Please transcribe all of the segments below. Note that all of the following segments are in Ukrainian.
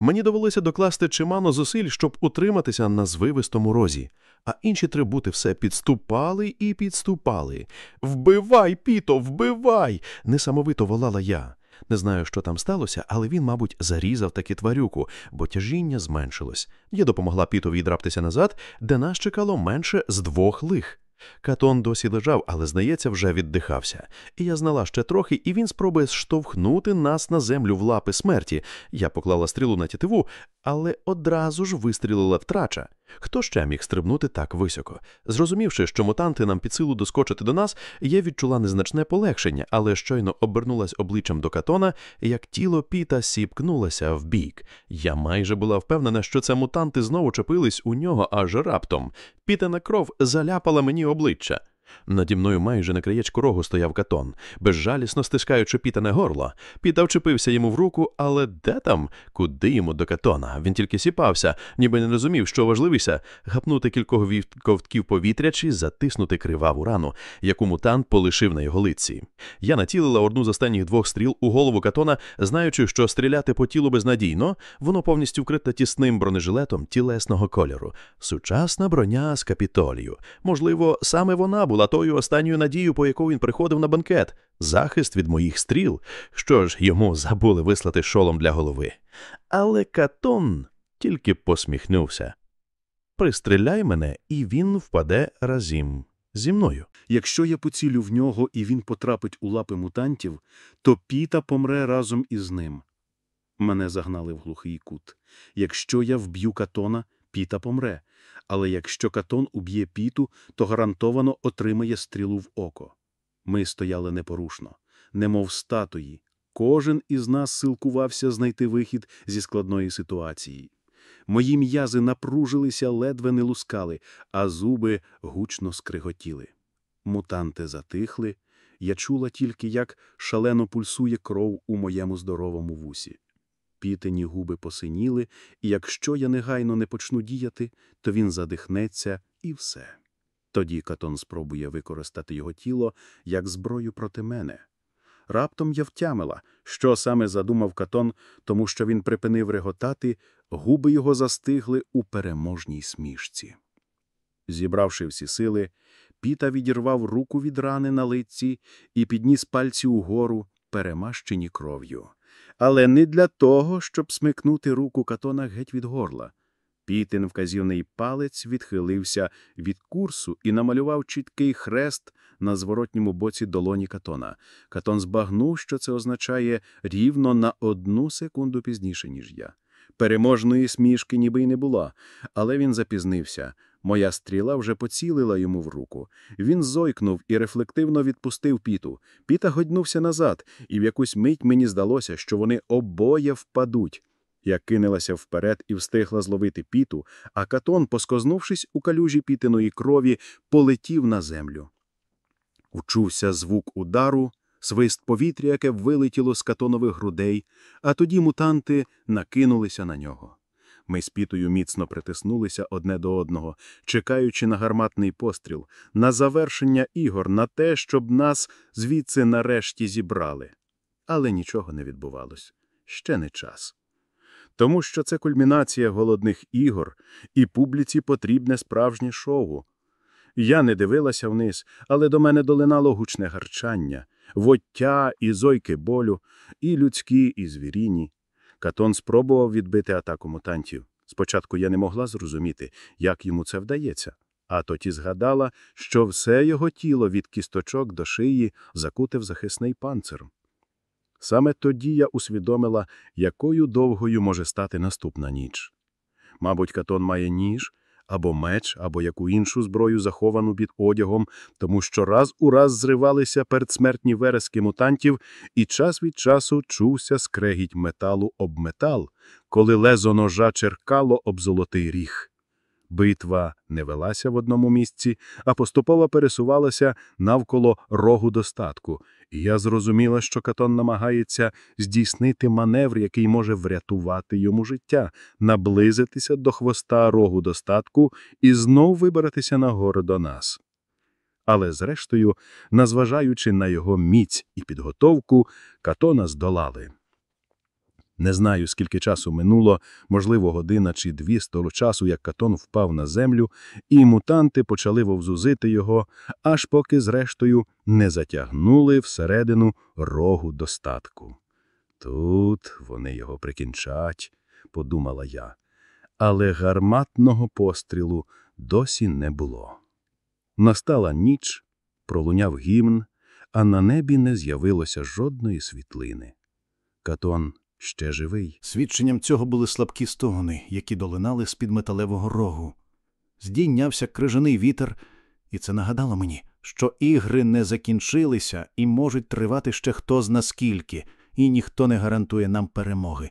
Мені довелося докласти чимало зусиль, щоб утриматися на звивистому розі, а інші трибути все підступали і підступали. Вбивай, піто, вбивай! несамовито волала я. Не знаю, що там сталося, але він, мабуть, зарізав таки тварюку, бо тяжіння зменшилось. Я допомогла піту відраптися назад, де нас чекало менше з двох лих. Катон досі лежав, але, здається, вже віддихався. І я знала ще трохи, і він спробує штовхнути нас на землю в лапи смерті. Я поклала стрілу на тітиву, але одразу ж вистрілила втрача. Хто ще міг стрибнути так високо? Зрозумівши, що мутанти нам під силу доскочити до нас, я відчула незначне полегшення, але щойно обернулась обличчям до катона, як тіло піта сіпкнулося в бік. Я майже була впевнена, що це мутанти знову чепились у нього аж раптом. Пітена кров заляпала мені обличчя. Наді мною майже на краєчку рогу стояв катон, безжалісно стискаючи пітане горло. Піта вчепився йому в руку, але де там? Куди йому до катона? Він тільки сіпався, ніби не розумів, що важливіше гапнути кількох ковтків повітря чи затиснути криваву рану, яку мутант полишив на його лиці. Я націлила одну з останніх двох стріл у голову катона, знаючи, що стріляти по тілу безнадійно, воно повністю вкрите тісним бронежилетом тілесного кольору. Сучасна броня з капітолію. Можливо, саме вона була була тою останньою надією, по яку він приходив на банкет, захист від моїх стріл, що ж йому забули вислати шолом для голови. Але Катон тільки посміхнувся. Пристріляй мене, і він впаде разім зі мною. Якщо я поцілю в нього і він потрапить у лапи мутантів, то піта помре разом із ним. Мене загнали в глухий кут. Якщо я вб'ю катона, піта помре але якщо катон уб'є піту, то гарантовано отримає стрілу в око. Ми стояли непорушно, немов статуї. Кожен із нас силкувався знайти вихід зі складної ситуації. Мої м'язи напружилися, ледве не лускали, а зуби гучно скриготіли. Мутанти затихли, я чула тільки, як шалено пульсує кров у моєму здоровому вусі. Пітені губи посиніли, і якщо я негайно не почну діяти, то він задихнеться і все. Тоді Катон спробує використати його тіло як зброю проти мене. Раптом я втямила, що саме задумав Катон, тому що він припинив реготати, губи його застигли у переможній смішці. Зібравши всі сили, Піта відірвав руку від рани на лиці і підніс пальці угору, перемащені кров'ю але не для того, щоб смикнути руку катона геть від горла. Пітин вказівний палець відхилився від курсу і намалював чіткий хрест на зворотньому боці долоні катона. Катон збагнув, що це означає рівно на одну секунду пізніше, ніж я. Переможної смішки ніби й не було, але він запізнився. Моя стріла вже поцілила йому в руку. Він зойкнув і рефлективно відпустив піту. Піта годнувся назад, і в якусь мить мені здалося, що вони обоє впадуть. Я кинулася вперед і встигла зловити піту, а катон, поскознувшись у калюжі пітиної крові, полетів на землю. Вчувся звук удару, свист повітря, яке вилетіло з катонових грудей, а тоді мутанти накинулися на нього. Ми з пітою міцно притиснулися одне до одного, чекаючи на гарматний постріл, на завершення ігор, на те, щоб нас звідси нарешті зібрали. Але нічого не відбувалось ще не час. Тому що це кульмінація голодних ігор, і публіці потрібне справжнє шоу. Я не дивилася вниз, але до мене долинало гучне гарчання, воття і зойки болю, і людські, і звіріні. Катон спробував відбити атаку мутантів. Спочатку я не могла зрозуміти, як йому це вдається, а тоді згадала, що все його тіло від кісточок до шиї закутив захисний панцир. Саме тоді я усвідомила, якою довгою може стати наступна ніч. Мабуть, Катон має ніж, або меч, або яку іншу зброю, заховану під одягом, тому що раз у раз зривалися передсмертні верески мутантів, і час від часу чувся скрегіть металу об метал, коли лезо ножа черкало об золотий ріг. Битва не велася в одному місці, а поступово пересувалася навколо рогу достатку, і я зрозуміла, що Катон намагається здійснити маневр, який може врятувати йому життя, наблизитися до хвоста рогу достатку і знов вибратися нагору до нас. Але, зрештою, назважаючи на його міць і підготовку, Катона здолали. Не знаю, скільки часу минуло, можливо, година чи дві з того часу, як Катон впав на землю, і мутанти почали вовзузити його, аж поки, зрештою, не затягнули всередину рогу достатку. Тут вони його прикінчать, подумала я, але гарматного пострілу досі не було. Настала ніч, пролуняв гімн, а на небі не з'явилося жодної світлини. Катон ще живий. Свідченням цього були слабкі стогони, які долинали з-під металевого рогу. Здійнявся крижаний вітер, і це нагадало мені, що ігри не закінчилися і можуть тривати ще хто зна скільки, і ніхто не гарантує нам перемоги.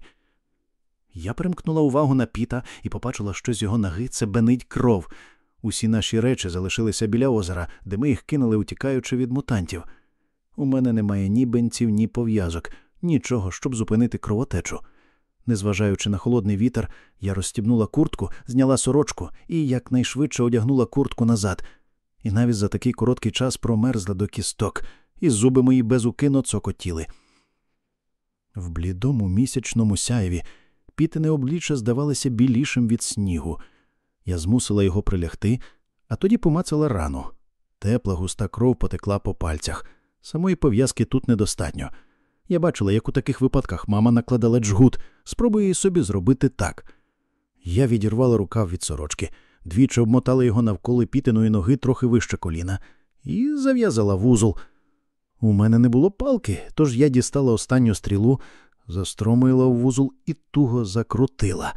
Я перемкнула увагу на піта і побачила, що з його ноги це бенить кров. Усі наші речі залишилися біля озера, де ми їх кинули, утікаючи від мутантів. У мене немає ні бенців, ні пов'язок, нічого, щоб зупинити кровотечу. Незважаючи на холодний вітер, я розстібнула куртку, зняла сорочку і якнайшвидше одягнула куртку назад. І навіть за такий короткий час промерзла до кісток, і зуби мої безукинно цокотіли. В блідому місячному сяєві пітине обличчя здавалося білішим від снігу. Я змусила його прилягти, а тоді помацала рану. Тепла густа кров потекла по пальцях. Самої пов'язки тут недостатньо. Я бачила, як у таких випадках мама накладала джгут, спробує і собі зробити так. Я відірвала рукав від сорочки, двічі обмотала його навколо пітиної ноги трохи вище коліна і зав'язала вузол. У мене не було палки, тож я дістала останню стрілу, застромила в вузол і туго закрутила.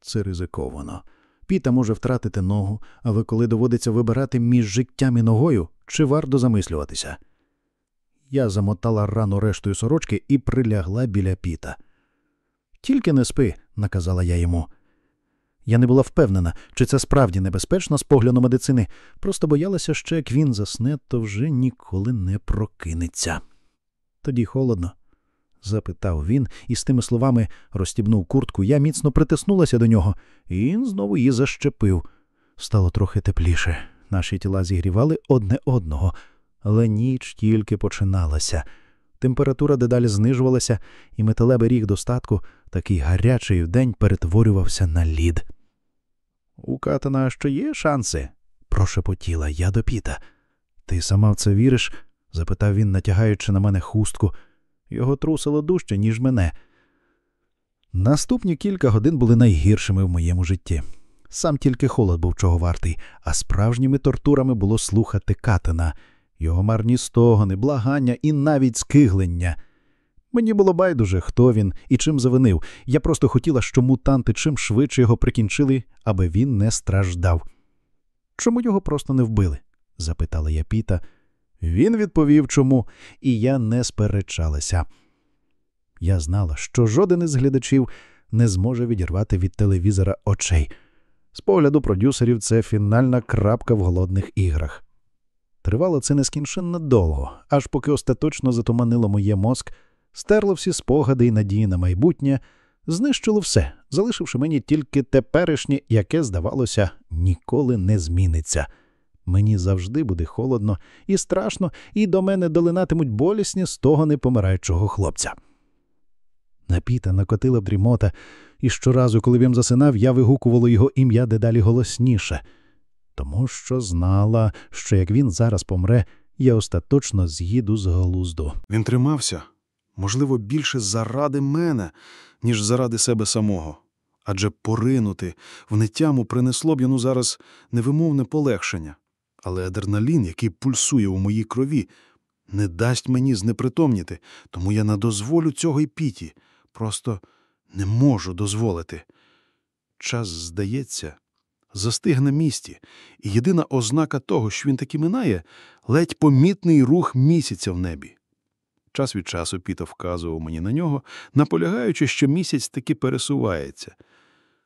Це ризиковано. Піта може втратити ногу, але коли доводиться вибирати між життям і ногою, чи варто замислюватися. Я замотала рану рештою сорочки і прилягла біля піта. Тільки не спи, наказала я йому. Я не була впевнена, чи це справді небезпечно з погляду медицини, просто боялася, що як він засне, то вже ніколи не прокинеться. Тоді холодно? запитав він, і з тими словами розстібнув куртку. Я міцно притиснулася до нього, і він знову її защепив. Стало трохи тепліше. Наші тіла зігрівали одне одного, але ніч тільки починалася. Температура дедалі знижувалася, і металевий ріг достатку, такий гарячий вдень, перетворювався на лід. У Катана ще є шанси? прошепотіла я до піта. Ти сама в це віриш? запитав він, натягаючи на мене хустку. Його трусило дужче, ніж мене. Наступні кілька годин були найгіршими в моєму житті. Сам тільки холод був чого вартий, а справжніми тортурами було слухати Катана, його марні стогони, благання і навіть скиглення. Мені було байдуже, хто він і чим завинив. Я просто хотіла, щоб мутанти чим швидше його прикінчили, аби він не страждав. Чому його просто не вбили? запитала я Піта. Він відповів, чому, і я не сперечалася. Я знала, що жоден із глядачів не зможе відірвати від телевізора очей. З погляду продюсерів, це фінальна крапка в голодних іграх. Тривало це нескінченно довго, аж поки остаточно затуманило моє мозк, стерло всі спогади і надії на майбутнє, знищило все, залишивши мені тільки теперішнє, яке, здавалося, ніколи не зміниться. Мені завжди буде холодно і страшно, і до мене долинатимуть болісні стогони помираючого хлопця. На піта накотила дрімота, і щоразу, коли він засинав, я вигукувала його ім'я дедалі голосніше, тому що знала, що як він зараз помре, я остаточно з'їду з глузду. Він тримався, можливо, більше заради мене, ніж заради себе самого. Адже поринути в нетяму принесло б йому зараз невимовне полегшення. Але адреналін, який пульсує у моїй крові, не дасть мені знепритомніти, тому я не дозволю цього й піті. Просто не можу дозволити. Час, здається, застиг на місці, і єдина ознака того, що він таки минає, ледь помітний рух місяця в небі. Час від часу Піта вказував мені на нього, наполягаючи, що місяць таки пересувається.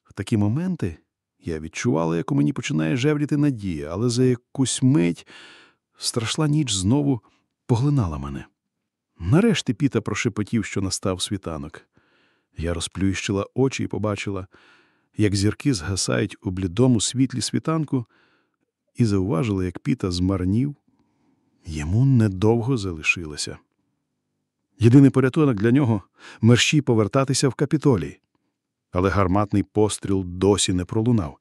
В такі моменти я відчувала, як у мені починає жевріти надія, але за якусь мить страшна ніч знову поглинала мене. Нарешті Піта прошепотів, що настав світанок. Я розплющила очі і побачила, як зірки згасають у блідому світлі світанку, і зауважила, як Піта змарнів. Йому недовго залишилося. Єдиний порятунок для нього – мерщій повертатися в капітолій. Але гарматний постріл досі не пролунав.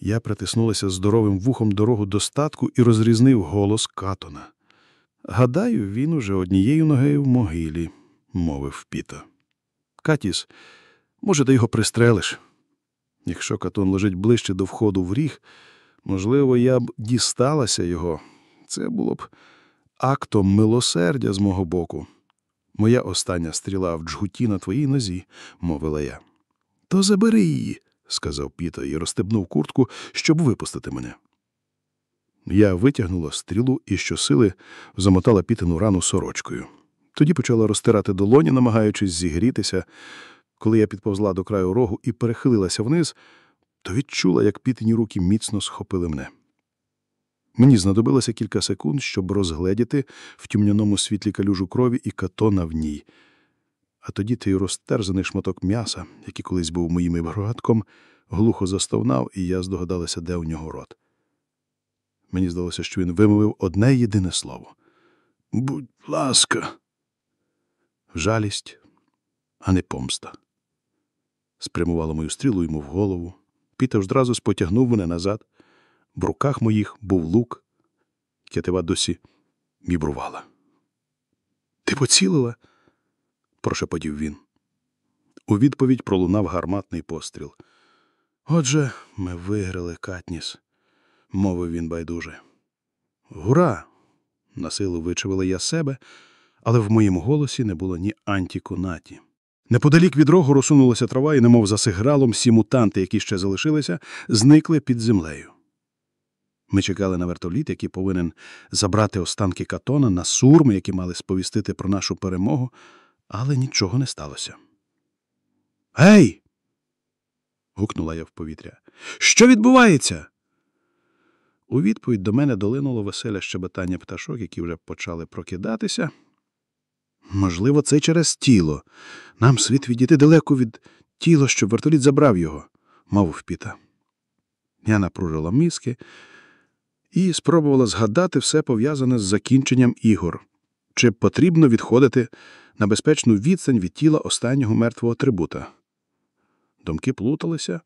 Я притиснулася здоровим вухом дорогу до статку і розрізнив голос Катона. Гадаю, він уже однією ногою в могилі, мовив Піта. Катіс, може, ти його пристрелиш? Якщо Катон лежить ближче до входу в ріг, можливо, я б дісталася його. Це було б актом милосердя з мого боку. Моя остання стріла в джгуті на твоїй нозі, мовила я. То забери її, сказав Піта і розстебнув куртку, щоб випустити мене. Я витягнула стрілу і щосили замотала пітину рану сорочкою. Тоді почала розтирати долоні, намагаючись зігрітися. Коли я підповзла до краю рогу і перехилилася вниз, то відчула, як пітині руки міцно схопили мене. Мені знадобилося кілька секунд, щоб розгледіти в тьмяному світлі калюжу крові і катона в ній. А тоді той розтерзаний шматок м'яса, який колись був моїм іброгатком, глухо застовнав, і я здогадалася, де у нього рот. Мені здалося, що він вимовив одне єдине слово. Будь ласка. Жалість, а не помста. Спрямувала мою стрілу йому в голову. Пітер одразу спотягнув мене назад. В руках моїх був лук. Кятива досі вібрувала. Ти поцілила? прошепотів він. У відповідь пролунав гарматний постріл. Отже, ми виграли Катніс, мовив він байдуже. Гура! насилу вичавила я себе, але в моєму голосі не було ні антіку наті. Неподалік від рогу розсунулася трава, і, немов за сигралом, всі мутанти, які ще залишилися, зникли під землею. Ми чекали на вертоліт, який повинен забрати останки катона на сурми, які мали сповістити про нашу перемогу, але нічого не сталося. Гей! гукнула я в повітря. Що відбувається? У відповідь до мене долинуло веселе щебетання пташок, які вже почали прокидатися. Можливо, це через тіло. Нам слід відійти далеко від тіла, щоб вертоліт забрав його, мовив Піта. Я напружила мізки і спробувала згадати все пов'язане з закінченням ігор. Чи потрібно відходити на безпечну відстань від тіла останнього мертвого атрибута? Думки плуталися,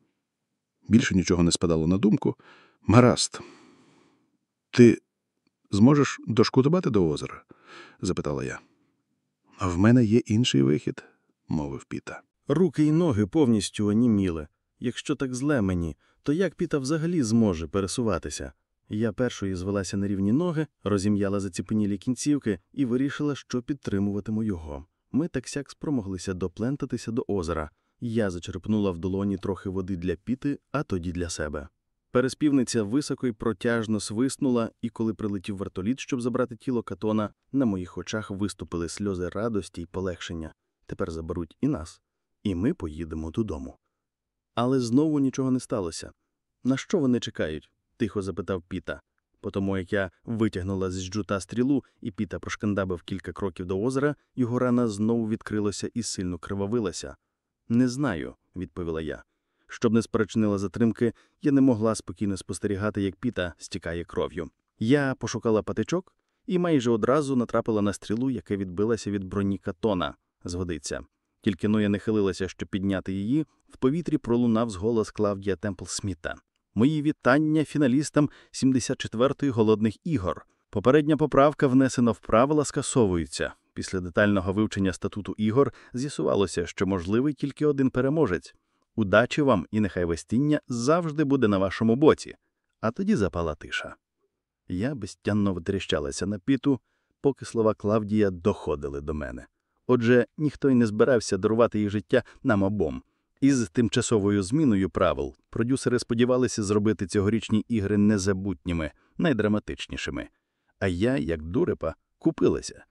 більше нічого не спадало на думку. Гаразд. Ти зможеш дошкутувати до озера? запитала я. В мене є інший вихід, мовив Піта. Руки й ноги повністю оніміли. Якщо так зле мені, то як Піта взагалі зможе пересуватися? Я першою звелася на рівні ноги, розім'яла заціпенілі кінцівки і вирішила, що підтримуватиму його. Ми так сяк спромоглися доплентатися до озера. Я зачерпнула в долоні трохи води для піти, а тоді для себе. Переспівниця високо й протяжно свиснула, і коли прилетів вертоліт, щоб забрати тіло катона, на моїх очах виступили сльози радості й полегшення. Тепер заберуть і нас, і ми поїдемо додому. Але знову нічого не сталося. На що вони чекають? тихо запитав Піта. Потому як я витягнула з джута стрілу, і Піта прошкандабив кілька кроків до озера, його рана знову відкрилася і сильно кривавилася. Не знаю, відповіла я. Щоб не спричинила затримки, я не могла спокійно спостерігати, як Піта стікає кров'ю. Я пошукала патичок і майже одразу натрапила на стрілу, яка відбилася від броні катона. Згодиться. Тільки но я не хилилася, щоб підняти її, в повітрі пролунав зголос Клавдія Темпл Сміта. Мої вітання фіналістам 74-ї голодних ігор. Попередня поправка, внесена в правила, скасовується. Після детального вивчення статуту ігор з'ясувалося, що можливий тільки один переможець. Удачі вам і нехай вестіння завжди буде на вашому боці. А тоді запала тиша. Я безтянно витріщалася на піту, поки слова Клавдія доходили до мене. Отже, ніхто й не збирався дарувати їй життя нам обом. Із тимчасовою зміною правил продюсери сподівалися зробити цьогорічні ігри незабутніми, найдраматичнішими. А я, як дурепа, купилася.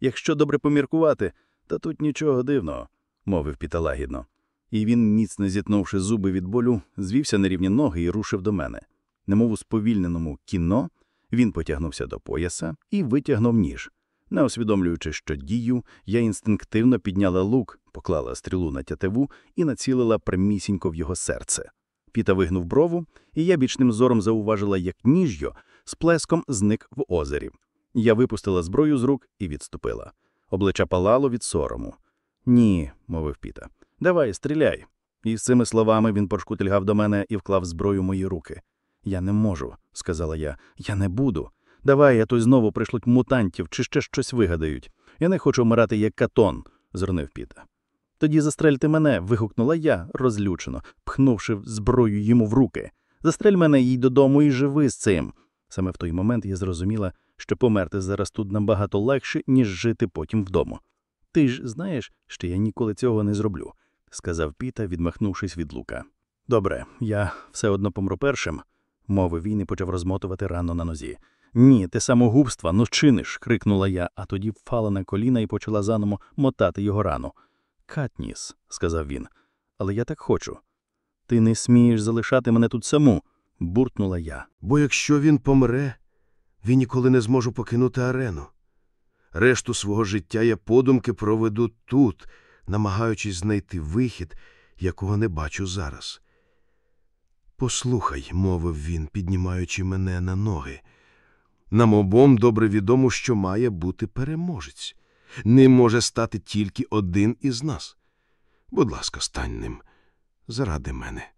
Якщо добре поміркувати, то тут нічого дивного, мовив Піта лагідно. І він, міцно зітнувши зуби від болю, звівся на рівні ноги і рушив до мене. Немов у сповільненому кіно, він потягнувся до пояса і витягнув ніж. Не усвідомлюючи, що дію, я інстинктивно підняла лук, поклала стрілу на тятиву і націлила прямісінько в його серце. Піта вигнув брову, і я бічним зором зауважила, як ніжьо з плеском зник в озері. Я випустила зброю з рук і відступила. Обличчя палало від сорому. Ні, мовив Піта. Давай, стріляй. І з цими словами він пошкутильгав до мене і вклав зброю в мої руки. Я не можу, сказала я. Я не буду. Давай, а то й знову пришлють мутантів чи ще щось вигадають. Я не хочу вмирати як катон, зронив Піта. Тоді застрельте мене, вигукнула я, розлючено, пхнувши зброю йому в руки. Застрель мене їй додому і живи з цим. Саме в той момент я зрозуміла, що померти зараз тут набагато легше, ніж жити потім вдома. Ти ж знаєш, що я ніколи цього не зроблю, сказав Піта, відмахнувшись від лука. Добре, я все одно помру першим, мовив він і почав розмотувати рану на нозі. Ні, ти самогубства, ну чиниш. крикнула я, а тоді впала на коліна і почала заново мотати його рану. Катніс, сказав він, але я так хочу. Ти не смієш залишати мене тут саму, буркнула я. Бо якщо він помре, він ніколи не зможу покинути арену. Решту свого життя я подумки проведу тут, намагаючись знайти вихід, якого не бачу зараз. Послухай, мовив він, піднімаючи мене на ноги. Нам обом добре відомо, що має бути переможець. Ним може стати тільки один із нас. Будь ласка, стань ним заради мене.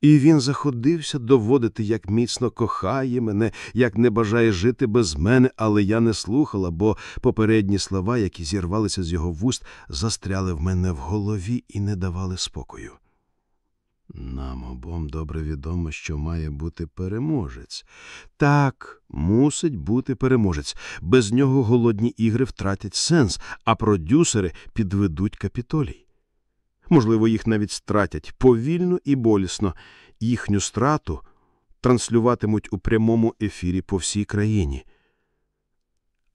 І він заходився доводити, як міцно кохає мене, як не бажає жити без мене, але я не слухала, бо попередні слова, які зірвалися з його вуст, застряли в мене в голові і не давали спокою. Нам обом добре відомо, що має бути переможець. Так, мусить бути переможець. Без нього голодні ігри втратять сенс, а продюсери підведуть капітолій. Можливо, їх навіть стратять повільно і болісно. Їхню страту транслюватимуть у прямому ефірі по всій країні.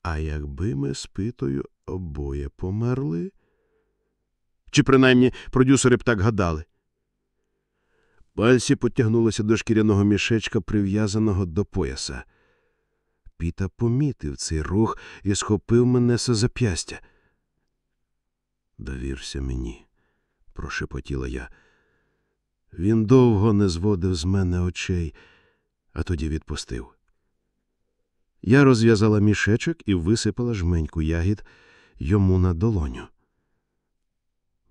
А якби ми з питою обоє померли? Чи принаймні продюсери б так гадали? Пальці потягнулися до шкіряного мішечка, прив'язаного до пояса. Піта помітив цей рух і схопив мене за зап'ястя. Довірся мені прошепотіла я. Він довго не зводив з мене очей, а тоді відпустив. Я розв'язала мішечок і висипала жменьку ягід йому на долоню.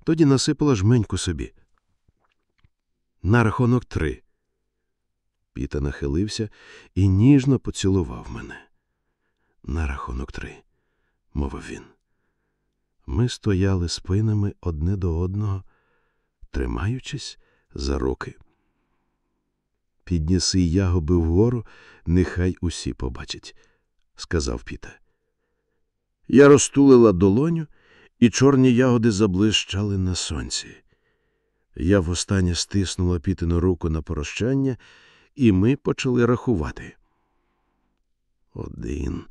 Тоді насипала жменьку собі. На рахунок три. Піта нахилився і ніжно поцілував мене. На рахунок три, мовив він. Ми стояли спинами одне до одного, тримаючись за руки. Підніси ягоби вгору, нехай усі побачать, сказав Піта. Я розтулила долоню, і чорні ягоди заблищали на сонці. Я востаннє стиснула Пітину руку на прощання, і ми почали рахувати. Один.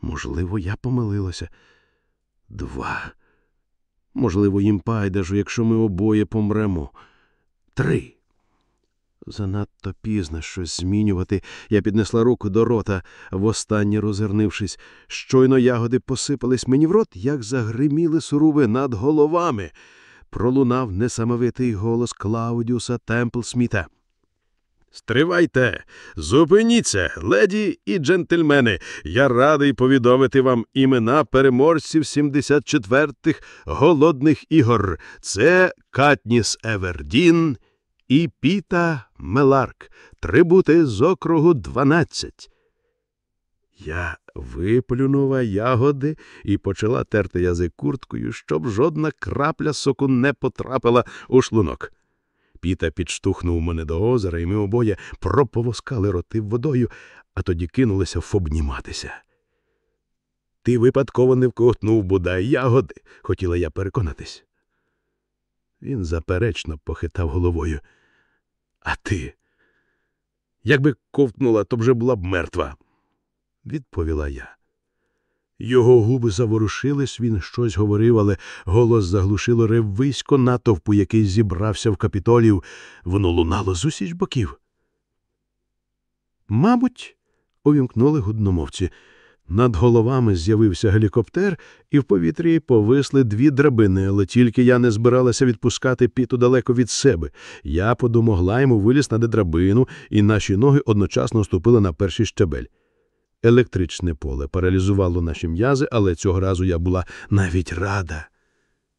Можливо, я помилилася. Два. Можливо, їм пайдажу, якщо ми обоє помремо. Три. Занадто пізно щось змінювати. Я піднесла руку до рота, востаннє розвернившись. Щойно ягоди посипались мені в рот, як загриміли суруви над головами. Пролунав несамовитий голос Клаудіуса Темплсміта. Стривайте, зупиніться, леді і джентльмени. Я радий повідомити вам імена переможців 74-х голодних ігор. Це Катніс Евердін і Піта Меларк, трибути з округу 12. Я виплюнула ягоди і почала терти язик курткою, щоб жодна крапля соку не потрапила у шлунок. Піта підштовхнув мене до озера, і ми обоє проповоскали роти водою, а тоді кинулися вобніматися. Ти випадково не вковтнув бодай ягоди, хотіла я переконатись. Він заперечно похитав головою. А ти? Якби ковтнула, то вже була б мертва, відповіла я. Його губи заворушились, він щось говорив, але голос заглушило ревисько натовпу, який зібрався в капітолів. Воно лунало з усіч боків. Мабуть, увімкнули гудномовці. Над головами з'явився гелікоптер, і в повітрі повисли дві драбини, але тільки я не збиралася відпускати піту далеко від себе. Я подомогла йому виліз на драбину, і наші ноги одночасно ступили на перший щабель. Електричне поле паралізувало наші м'язи, але цього разу я була навіть рада.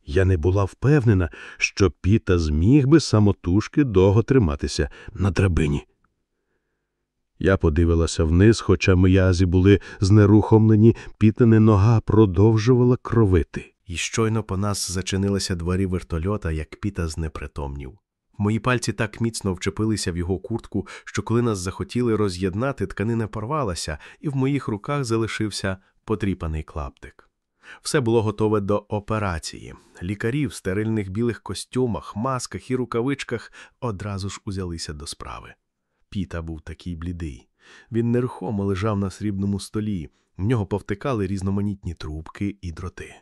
Я не була впевнена, що Піта зміг би самотужки довго триматися на драбині. Я подивилася вниз, хоча м'язи були знерухомлені, Пітина нога продовжувала кровити. І щойно по нас зачинилися двері вертольота, як Піта знепритомнів. Мої пальці так міцно вчепилися в його куртку, що коли нас захотіли роз'єднати, тканина порвалася, і в моїх руках залишився потріпаний клаптик. Все було готове до операції. Лікарі в стерильних білих костюмах, масках і рукавичках одразу ж узялися до справи. Піта був такий блідий. Він нерухомо лежав на срібному столі, в нього повтикали різноманітні трубки і дроти.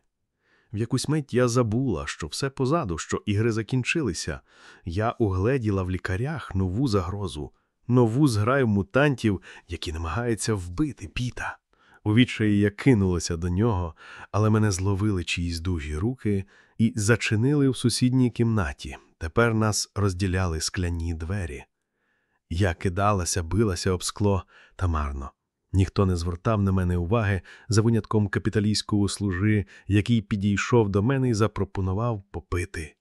В якусь мить я забула, що все позаду, що ігри закінчилися. Я угледіла в лікарях нову загрозу, нову зграю мутантів, які намагаються вбити Піта. У відчаї я кинулася до нього, але мене зловили чиїсь дужі руки і зачинили в сусідній кімнаті. Тепер нас розділяли скляні двері. Я кидалася, билася об скло та марно. Ніхто не звертав на мене уваги за винятком капіталійського служи, який підійшов до мене і запропонував попити.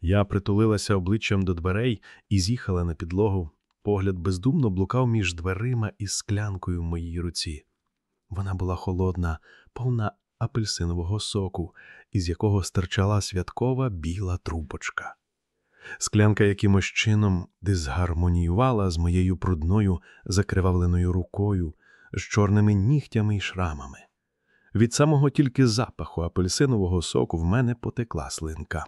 Я притулилася обличчям до дверей і з'їхала на підлогу. Погляд бездумно блукав між дверима і склянкою в моїй руці. Вона була холодна, повна апельсинового соку, із якого стирчала святкова біла трубочка. Склянка якимось чином дисгармоніювала з моєю брудною закривавленою рукою, з чорними нігтями й шрамами. Від самого тільки запаху апельсинового соку в мене потекла слинка.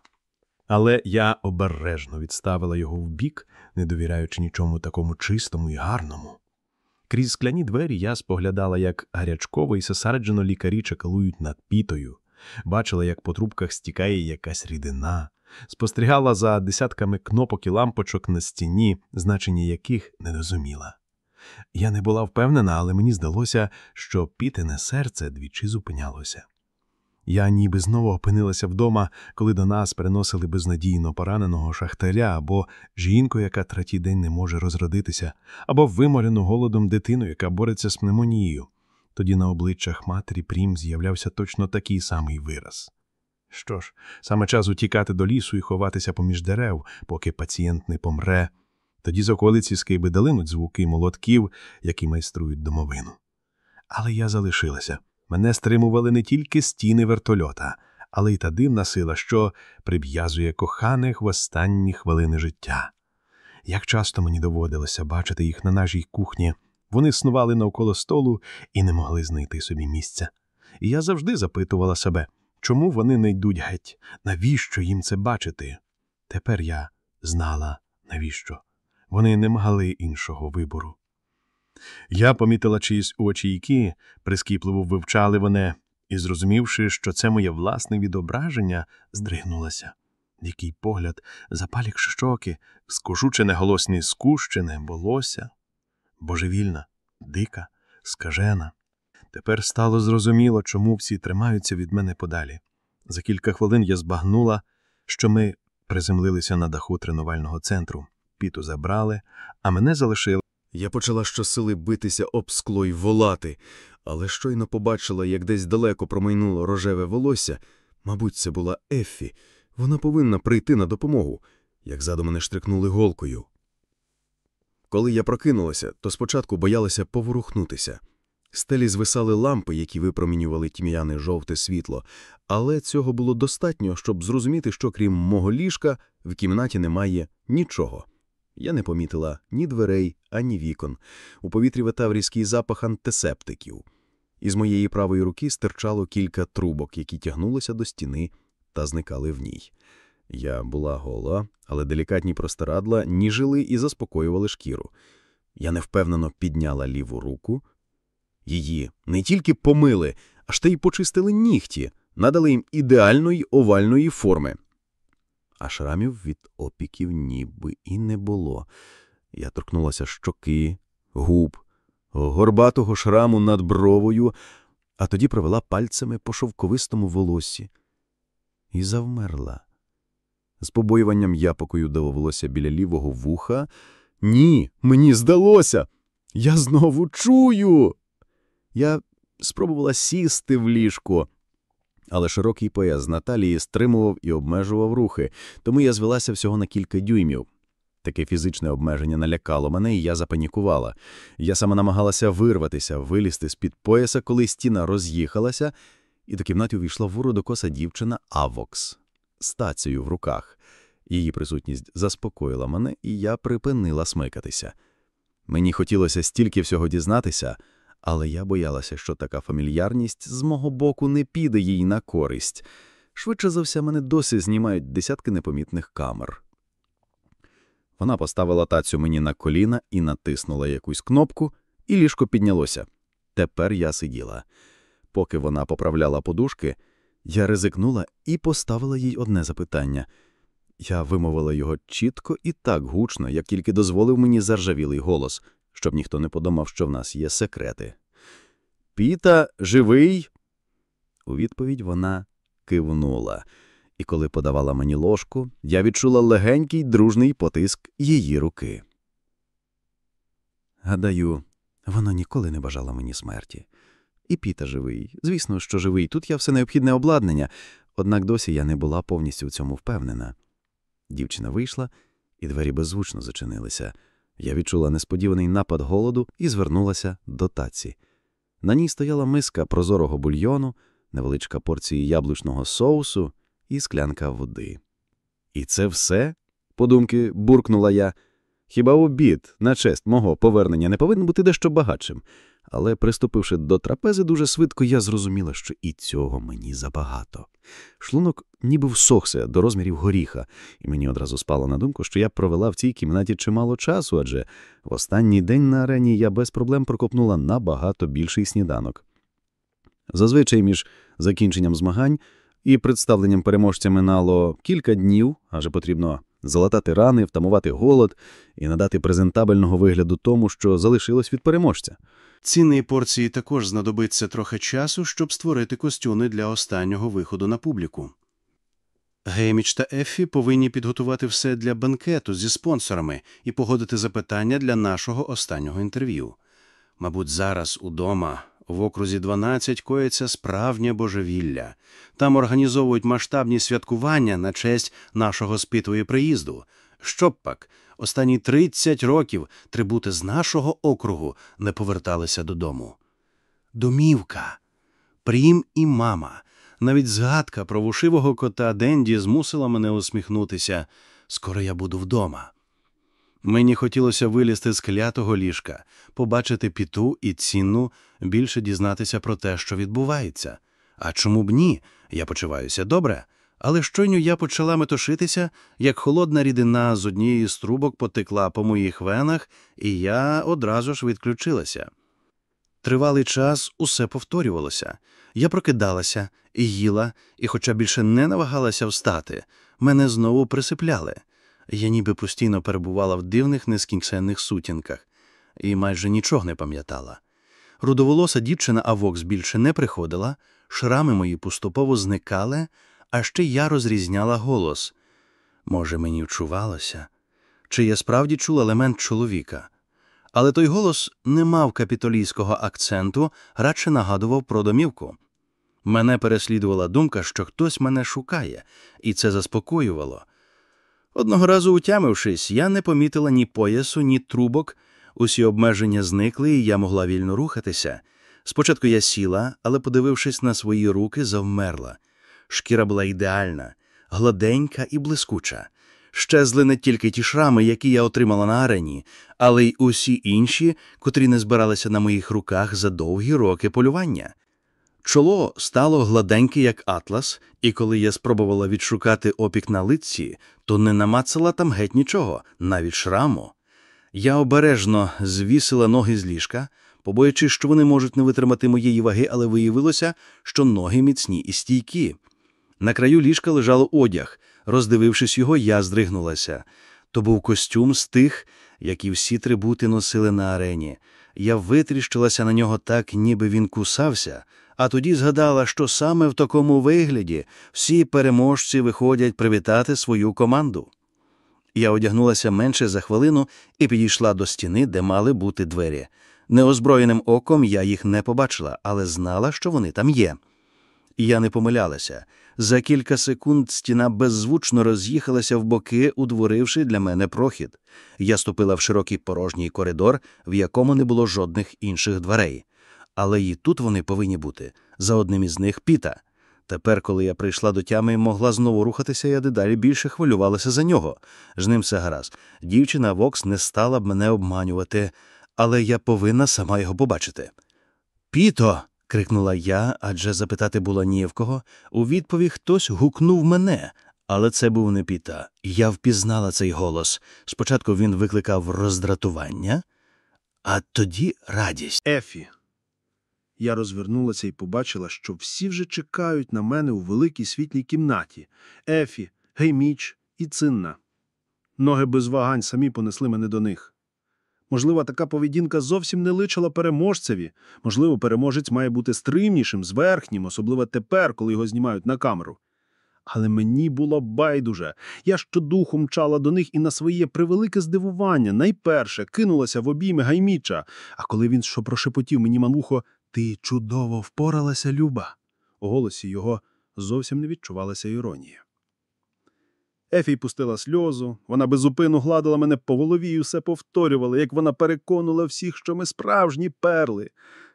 Але я обережно відставила його вбік, не довіряючи нічому такому чистому і гарному. Крізь скляні двері я споглядала, як гарячково і сосаджено лікарі чекалують над пітою, бачила, як по трубках стікає якась рідина, спостерігала за десятками кнопок і лампочок на стіні, значення яких не розуміла. Я не була впевнена, але мені здалося, що пітине серце двічі зупинялося. Я ніби знову опинилася вдома, коли до нас приносили безнадійно пораненого шахтаря або жінку, яка третій день не може розродитися, або виморену голодом дитину, яка бореться з пневмонією. Тоді на обличчях матері Прім з'являвся точно такий самий вираз. Що ж, саме час утікати до лісу і ховатися поміж дерев, поки пацієнт не помре. Тоді з околиці скиби долинуть звуки молотків, які майструють домовину. Але я залишилася. Мене стримували не тільки стіни вертольота, але й та дивна сила, що прив'язує коханих в останні хвилини життя. Як часто мені доводилося бачити їх на нашій кухні, вони снували навколо столу і не могли знайти собі місця. І я завжди запитувала себе, чому вони не йдуть геть, навіщо їм це бачити? Тепер я знала, навіщо. Вони не мали іншого вибору. Я помітила чиїсь очі, які прискіпливо вивчали вони, і, зрозумівши, що це моє власне відображення, здригнулася. Який погляд, запалік щоки, скошучене голосні скущене, волосся. Божевільна, дика, скажена. Тепер стало зрозуміло, чому всі тримаються від мене подалі. За кілька хвилин я збагнула, що ми приземлилися на даху тренувального центру. Піту забрали, а мене залишили. Я почала щосили битися об скло й волати, але щойно побачила, як десь далеко промайнуло рожеве волосся. Мабуть, це була Еффі. Вона повинна прийти на допомогу, як ззаду мене штрикнули голкою. Коли я прокинулася, то спочатку боялася поворухнутися. Стелі звисали лампи, які випромінювали тьмяне жовте світло, але цього було достатньо, щоб зрозуміти, що крім мого ліжка в кімнаті немає нічого. Я не помітила ні дверей, ані вікон. У повітрі витав різкий запах антисептиків. Із моєї правої руки стирчало кілька трубок, які тягнулися до стіни та зникали в ній. Я була гола, але делікатні простирадла ніжили і заспокоювали шкіру. Я невпевнено підняла ліву руку. Її не тільки помили, аж та й почистили нігті, надали їм ідеальної овальної форми. А шрамів від опіків ніби і не було. Я торкнулася щоки, губ, горбатого шраму над бровою, а тоді провела пальцями по шовковистому волоссі і завмерла. З побоюванням япокою до біля лівого вуха. Ні, мені здалося. Я знову чую. Я спробувала сісти в ліжко, але широкий пояс Наталії стримував і обмежував рухи, тому я звелася всього на кілька дюймів. Таке фізичне обмеження налякало мене, і я запанікувала. Я саме намагалася вирватися, вилізти з-під пояса, коли стіна роз'їхалася, і до кімнати увійшла вородокоса дівчина Авокс з тацею в руках. Її присутність заспокоїла мене, і я припинила смикатися. Мені хотілося стільки всього дізнатися, але я боялася, що така фамільярність з мого боку не піде їй на користь. Швидше за все, мене досі знімають десятки непомітних камер. Вона поставила тацю мені на коліна і натиснула якусь кнопку, і ліжко піднялося. Тепер я сиділа. Поки вона поправляла подушки, я ризикнула і поставила їй одне запитання. Я вимовила його чітко і так гучно, як тільки дозволив мені заржавілий голос, щоб ніхто не подумав, що в нас є секрети. Піта, живий? У відповідь вона кивнула, і коли подавала мені ложку, я відчула легенький дружний потиск її руки. Гадаю, вона ніколи не бажала мені смерті. І Піта живий. Звісно, що живий. Тут я все необхідне обладнання, однак досі я не була повністю в цьому впевнена. Дівчина вийшла, і двері беззвучно зачинилися. Я відчула несподіваний напад голоду і звернулася до таці. На ній стояла миска прозорого бульйону, невеличка порція яблучного соусу і склянка води. І це все? подумки, буркнула я. Хіба обід на честь мого повернення не повинен бути дещо багатшим? Але, приступивши до трапези дуже швидко, я зрозуміла, що і цього мені забагато. Шлунок ніби всохся до розмірів горіха, і мені одразу спало на думку, що я провела в цій кімнаті чимало часу, адже в останній день на арені я без проблем прокопнула набагато більший сніданок. Зазвичай між закінченням змагань і представленням переможця минало кілька днів, адже потрібно залатати рани, втамувати голод і надати презентабельного вигляду тому, що залишилось від переможця. Цінній порції також знадобиться трохи часу, щоб створити костюми для останнього виходу на публіку. Гейміч та Еффі повинні підготувати все для банкету зі спонсорами і погодити запитання для нашого останнього інтерв'ю. Мабуть, зараз удома в окрузі 12 коїться справжнє божевілля. Там організовують масштабні святкування на честь нашого спитої приїзду. Щоб пак, останні 30 років трибути з нашого округу не поверталися додому. Домівка, прім і мама. Навіть згадка про вушивого кота Денді змусила мене усміхнутися. Скоро я буду вдома. Мені хотілося вилізти з клятого ліжка, побачити піту і цінну, більше дізнатися про те, що відбувається. А чому б ні? Я почуваюся добре. Але щойно я почала метушитися, як холодна рідина з однієї з трубок потекла по моїх венах, і я одразу ж відключилася. Тривалий час усе повторювалося. Я прокидалася і їла, і, хоча більше не навагалася встати, мене знову присипляли. Я ніби постійно перебувала в дивних нескінченних сутінках і майже нічого не пам'ятала. Рудоволоса дівчина Авокс більше не приходила, шрами мої поступово зникали, а ще я розрізняла голос. Може, мені вчувалося, чи я справді чула елемент чоловіка. Але той голос не мав капітолійського акценту, радше нагадував про домівку. Мене переслідувала думка, що хтось мене шукає, і це заспокоювало. Одного разу утямившись, я не помітила ні поясу, ні трубок, усі обмеження зникли, і я могла вільно рухатися. Спочатку я сіла, але, подивившись на свої руки, завмерла. Шкіра була ідеальна, гладенька і блискуча. Щезли не тільки ті шрами, які я отримала на арені, але й усі інші, котрі не збиралися на моїх руках за довгі роки полювання. Чоло стало гладеньке, як атлас, і коли я спробувала відшукати опік на лиці, то не намацала там геть нічого, навіть шраму. Я обережно звісила ноги з ліжка, побоячись, що вони можуть не витримати моєї ваги, але виявилося, що ноги міцні і стійкі. На краю ліжка лежало одяг. Роздивившись його, я здригнулася. То був костюм з тих, які всі трибути носили на арені. Я витріщилася на нього так, ніби він кусався, а тоді згадала, що саме в такому вигляді всі переможці виходять привітати свою команду. Я одягнулася менше за хвилину і підійшла до стіни, де мали бути двері. Неозброєним оком я їх не побачила, але знала, що вони там є. Я не помилялася. За кілька секунд стіна беззвучно роз'їхалася в боки, утворивши для мене прохід. Я ступила в широкий порожній коридор, в якому не було жодних інших дверей. Але і тут вони повинні бути. За одним із них піта. Тепер, коли я прийшла до тями і могла знову рухатися, я дедалі більше хвилювалася за нього. З ним все гаразд. Дівчина Вокс не стала б мене обманювати, але я повинна сама його побачити. Піто. крикнула я, адже запитати було ні в кого. У відповідь хтось гукнув мене, але це був не Піта. Я впізнала цей голос. Спочатку він викликав роздратування, а тоді радість. Ефі. Я розвернулася і побачила, що всі вже чекають на мене у великій світлій кімнаті. Ефі, Гейміч і Цинна. Ноги без вагань самі понесли мене до них. Можливо, така поведінка зовсім не личила переможцеві. Можливо, переможець має бути стримнішим, зверхнім, особливо тепер, коли його знімають на камеру. Але мені було байдуже. Я щодуху мчала до них і на своє превелике здивування найперше кинулася в обійми Гайміча, а коли він що прошепотів мені на вухо «Ти чудово впоралася, Люба!» У голосі його зовсім не відчувалася іронія. Ефі пустила сльозу, вона безупину гладила мене по голові і все повторювала, як вона переконувала всіх, що ми справжні перли.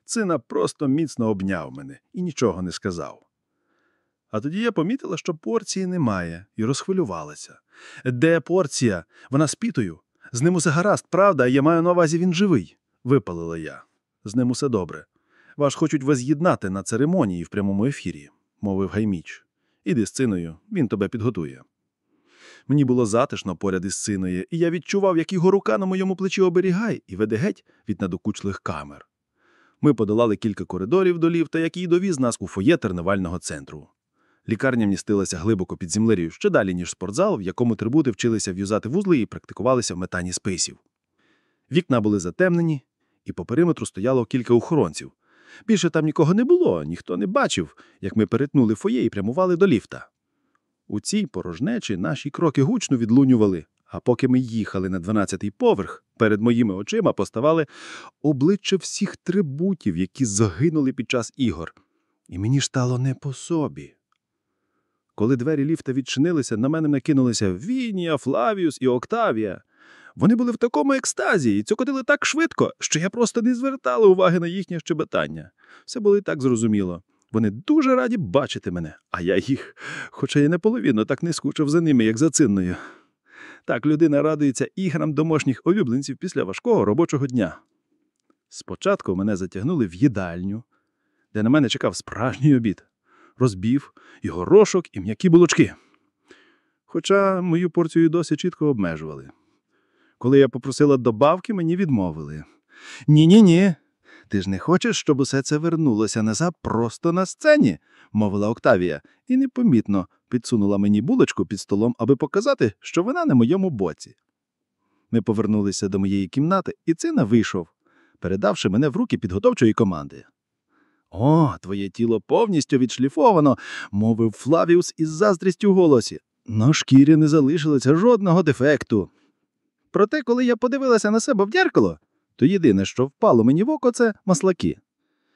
Цина просто міцно обняв мене і нічого не сказав. А тоді я помітила, що порції немає, і розхвилювалася. Де порція? Вона з пітою. З ним усе гаразд, правда, я маю на увазі він живий, випалила я. З ним усе добре. Вас хочуть воз'єднати на церемонії в прямому ефірі, мовив Гайміч. Іди з циною, він тебе підготує. Мені було затишно поряд із синою, і я відчував, як його рука на моєму плечі оберігає і веде геть від надокучлих камер. Ми подолали кілька коридорів до ліфта, який довіз нас у фоє тренувального центру. Лікарня містилася глибоко під землею, ще далі, ніж спортзал, в якому трибути вчилися в'юзати вузли і практикувалися в метанні списів. Вікна були затемнені, і по периметру стояло кілька охоронців. Більше там нікого не було, ніхто не бачив, як ми перетнули фоє і прямували до ліфта. У цій порожнечі наші кроки гучно відлунювали, а поки ми їхали на 12-й поверх, перед моїми очима поставали обличчя всіх трибутів, які загинули під час ігор. І мені ж стало не по собі. Коли двері ліфта відчинилися, на мене накинулися Вінія, Флавіус і Октавія. Вони були в такому екстазі і цокотили так швидко, що я просто не звертала уваги на їхнє щебетання. Все було і так зрозуміло. Вони дуже раді бачити мене, а я їх, хоча й наполовину так не скучив за ними, як за цинною. Так людина радується іграм домашніх улюбленців після важкого робочого дня. Спочатку мене затягнули в їдальню, де на мене чекав справжній обід, розбів, і горошок, і м'які булочки. Хоча мою порцію досі чітко обмежували. Коли я попросила добавки, мені відмовили. Ні-ні ні. Ти ж не хочеш, щоб усе це вернулося назад просто на сцені, мовила Октавія, і непомітно підсунула мені булочку під столом, аби показати, що вона на моєму боці. Ми повернулися до моєї кімнати, і цина вийшов, передавши мене в руки підготовчої команди. О, твоє тіло повністю відшліфовано, мовив Флавіус із заздрістю в голосі. На шкірі не залишилося жодного дефекту. Проте, коли я подивилася на себе в дзеркало, то єдине, що впало мені в око, це маслаки.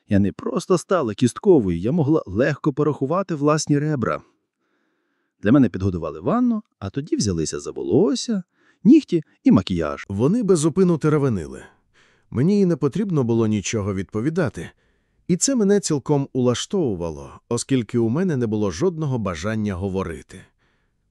Я не просто стала кістковою, я могла легко порахувати власні ребра. Для мене підготували ванну, а тоді взялися за волосся, нігті і макіяж. Вони безупину теревенили. Мені й не потрібно було нічого відповідати. І це мене цілком улаштовувало, оскільки у мене не було жодного бажання говорити.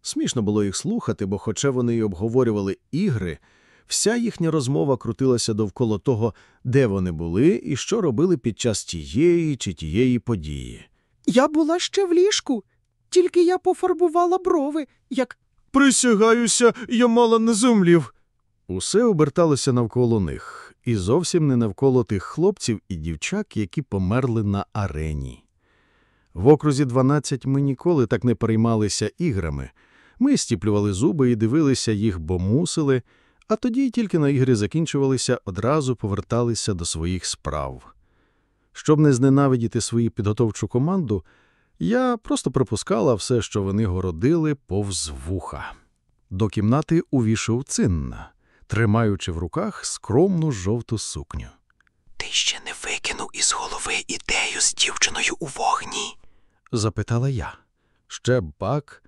Смішно було їх слухати, бо, хоча вони й обговорювали ігри, вся їхня розмова крутилася довкола того, де вони були і що робили під час тієї чи тієї події. Я була ще в ліжку, тільки я пофарбувала брови, як Присягаюся, я мала не зумлів. Усе оберталося навколо них, і зовсім не навколо тих хлопців і дівчак, які померли на арені. В окрузі 12 ми ніколи так не переймалися іграми. Ми стіплювали зуби і дивилися їх, бо мусили, а тоді тільки на ігри закінчувалися, одразу поверталися до своїх справ. Щоб не зненавидіти свою підготовчу команду, я просто пропускала все, що вони городили, повз вуха. До кімнати увійшов цинна, тримаючи в руках скромну жовту сукню. Ти ще не викинув із голови ідею з дівчиною у вогні? запитала я. Ще б пак,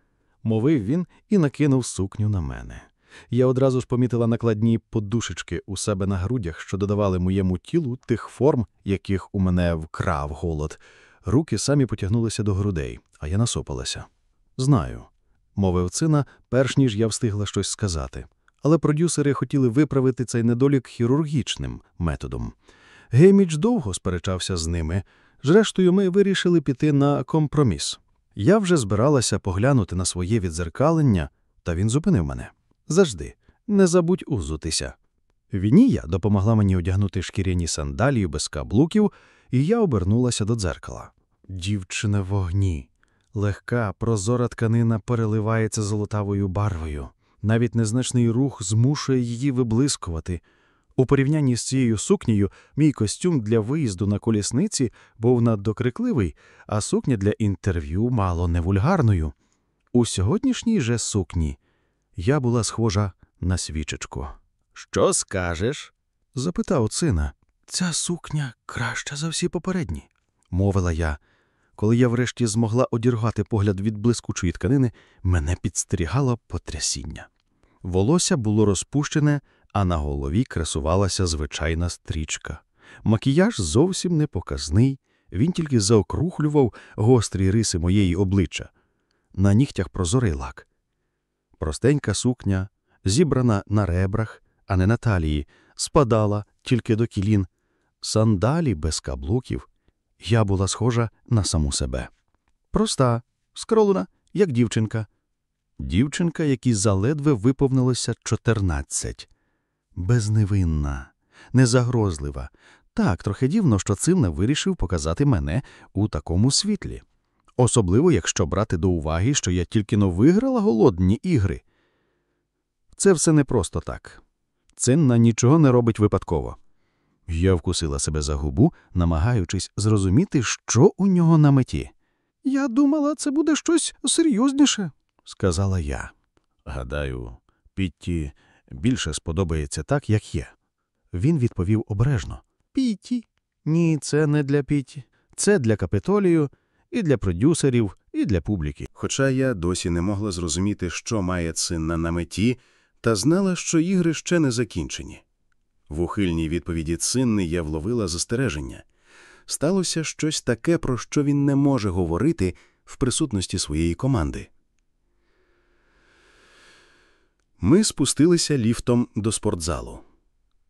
мовив він і накинув сукню на мене. Я одразу ж помітила накладні подушечки у себе на грудях, що додавали моєму тілу тих форм, яких у мене вкрав голод. Руки самі потягнулися до грудей, а я насопалася. Знаю, мовив цина, перш ніж я встигла щось сказати. Але продюсери хотіли виправити цей недолік хірургічним методом. Гейміч довго сперечався з ними. Зрештою, ми вирішили піти на компроміс. Я вже збиралася поглянути на своє відзеркалення, та він зупинив мене. Завжди, не забудь узутися. Вінія допомогла мені одягнути шкіряні сандалії без каблуків, і я обернулася до дзеркала. Дівчина в вогні. Легка, прозора тканина переливається золотавою барвою. Навіть незначний рух змушує її виблискувати. У порівнянні з цією сукнею мій костюм для виїзду на колісниці був надто крикливий, а сукня для інтерв'ю мало не вульгарною. У сьогоднішній же сукні я була схожа на свічечку. Що скажеш? запитав сина. Ця сукня краща за всі попередні, мовила я. Коли я врешті змогла одіргати погляд від блискучої тканини, мене підстерігало потрясіння. Волосся було розпущене, а на голові красувалася звичайна стрічка. Макіяж зовсім не показний, він тільки заокрухлював гострі риси моєї обличчя. На нігтях прозорий лак. Простенька сукня, зібрана на ребрах, а не на талії, спадала тільки до кілін. Сандалі без каблуків. Я була схожа на саму себе. Проста, скролена, як дівчинка. Дівчинка, якій заледве виповнилося чотирнадцять. Безневинна, незагрозлива. Так, трохи дивно, що Цимна вирішив показати мене у такому світлі. Особливо, якщо брати до уваги, що я тільки но виграла голодні ігри. Це все не просто так. Цинна нічого не робить випадково. Я вкусила себе за губу, намагаючись зрозуміти, що у нього на меті. Я думала, це буде щось серйозніше, сказала я. Гадаю, Пітті більше сподобається так, як є. Він відповів обережно. Пітті? Ні, це не для Пітті. Це для капітолію, і для продюсерів, і для публіки. Хоча я досі не могла зрозуміти, що має Цинна на меті, та знала, що ігри ще не закінчені. В ухильній відповіді Цинни я вловила застереження. Сталося щось таке, про що він не може говорити в присутності своєї команди. Ми спустилися ліфтом до спортзалу.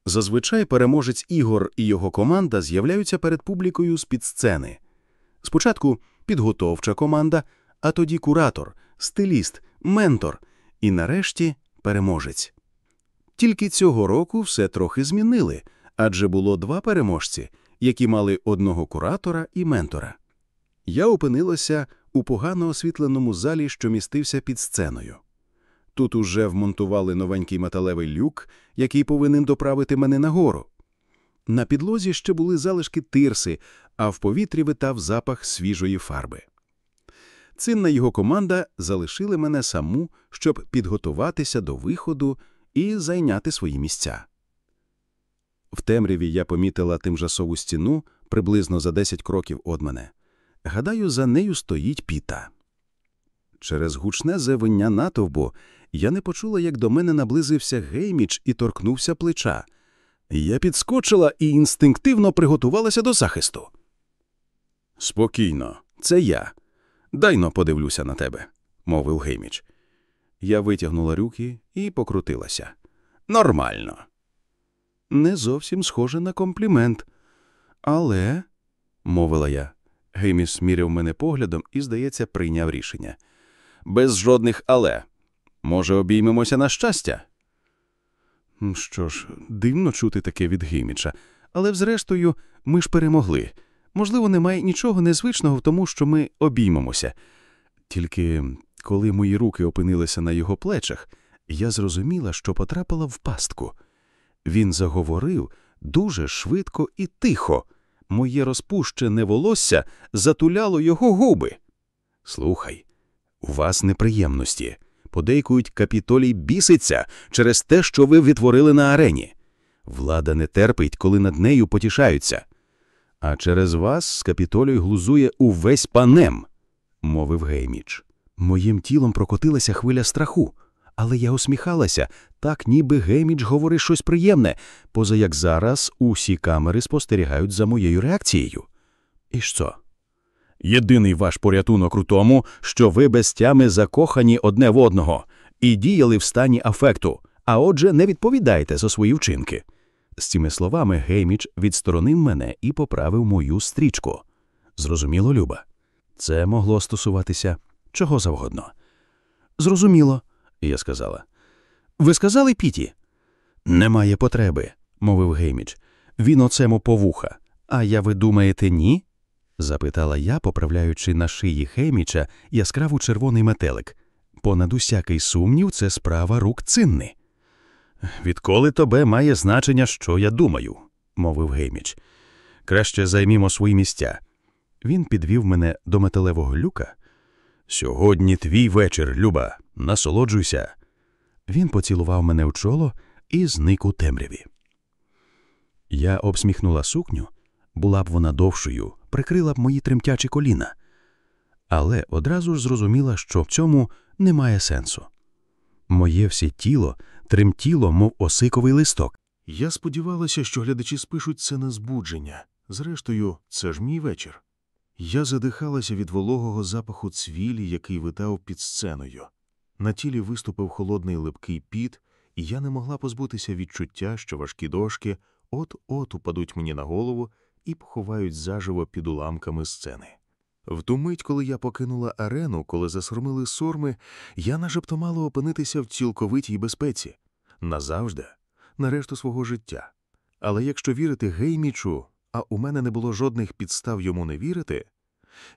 Зазвичай переможець ігор і його команда з'являються перед публікою з-під сцени. Спочатку підготовча команда, а тоді куратор, стиліст, ментор і нарешті переможець. Тільки цього року все трохи змінили, адже було два переможці, які мали одного куратора і ментора. Я опинилася у погано освітленому залі, що містився під сценою. Тут уже вмонтували новенький металевий люк, який повинен доправити мене нагору. На підлозі ще були залишки тирси, а в повітрі витав запах свіжої фарби. Цинна його команда залишили мене саму, щоб підготуватися до виходу і зайняти свої місця. В темряві я помітила тимжасову стіну приблизно за 10 кроків од мене. Гадаю, за нею стоїть піта. Через гучне зевення натовбу я не почула, як до мене наблизився гейміч і торкнувся плеча. Я підскочила і інстинктивно приготувалася до захисту. Спокійно, це я. Дайно подивлюся на тебе, мовив Гейміч. Я витягнула руки і покрутилася. Нормально. Не зовсім схоже на комплімент. Але, мовила я, Гейміч сміряв мене поглядом і, здається, прийняв рішення. Без жодних але. Може, обіймемося на щастя? Що ж, дивно чути таке від Гейміча, але, взрештою, ми ж перемогли. Можливо, немає нічого незвичного в тому, що ми обіймемося. Тільки коли мої руки опинилися на його плечах, я зрозуміла, що потрапила в пастку. Він заговорив дуже швидко і тихо. Моє розпущене волосся затуляло його губи. Слухай, у вас неприємності. Подейкують, капітолій біситься через те, що ви відтворили на арені. Влада не терпить, коли над нею потішаються. А через вас з капітолію глузує увесь панем, мовив Гейміч. Моїм тілом прокотилася хвиля страху, але я усміхалася, так ніби Гейміч говорить щось приємне, поза як зараз усі камери спостерігають за моєю реакцією. І що? Єдиний ваш порятунок у тому, що ви без тями закохані одне в одного і діяли в стані афекту, а отже, не відповідаєте за свої вчинки. З цими словами Гейміч відсторонив мене і поправив мою стрічку. Зрозуміло, Люба? Це могло стосуватися чого завгодно. Зрозуміло, я сказала. Ви сказали Піті? Немає потреби, мовив Гейміч. Він оцему по вуха. А я ви думаєте, ні? Запитала я, поправляючи на шиї Гейміча яскраву червоний метелик. Понад усякий сумнів, це справа рук цинни. Відколи тобе має значення, що я думаю, мовив Гейміч. Краще займімо свої місця. Він підвів мене до металевого люка. Сьогодні твій вечір, Люба, насолоджуйся. Він поцілував мене в чоло і зник у темряві. Я обсміхнула сукню, була б вона довшою, прикрила б мої тремтячі коліна. Але одразу ж зрозуміла, що в цьому немає сенсу. Моє все тіло тремтіло, мов осиковий листок. Я сподівалася, що глядачі спишуть це на збудження. Зрештою, це ж мій вечір. Я задихалася від вологого запаху цвілі, який витав під сценою. На тілі виступив холодний липкий піт, і я не могла позбутися відчуття, що важкі дошки от-от упадуть мені на голову і поховають заживо під уламками сцени. В ту мить, коли я покинула арену, коли засурмили сурми, я начебто мало опинитися в цілковитій безпеці назавжди, на решту свого життя. Але якщо вірити Геймічу, а у мене не було жодних підстав йому не вірити,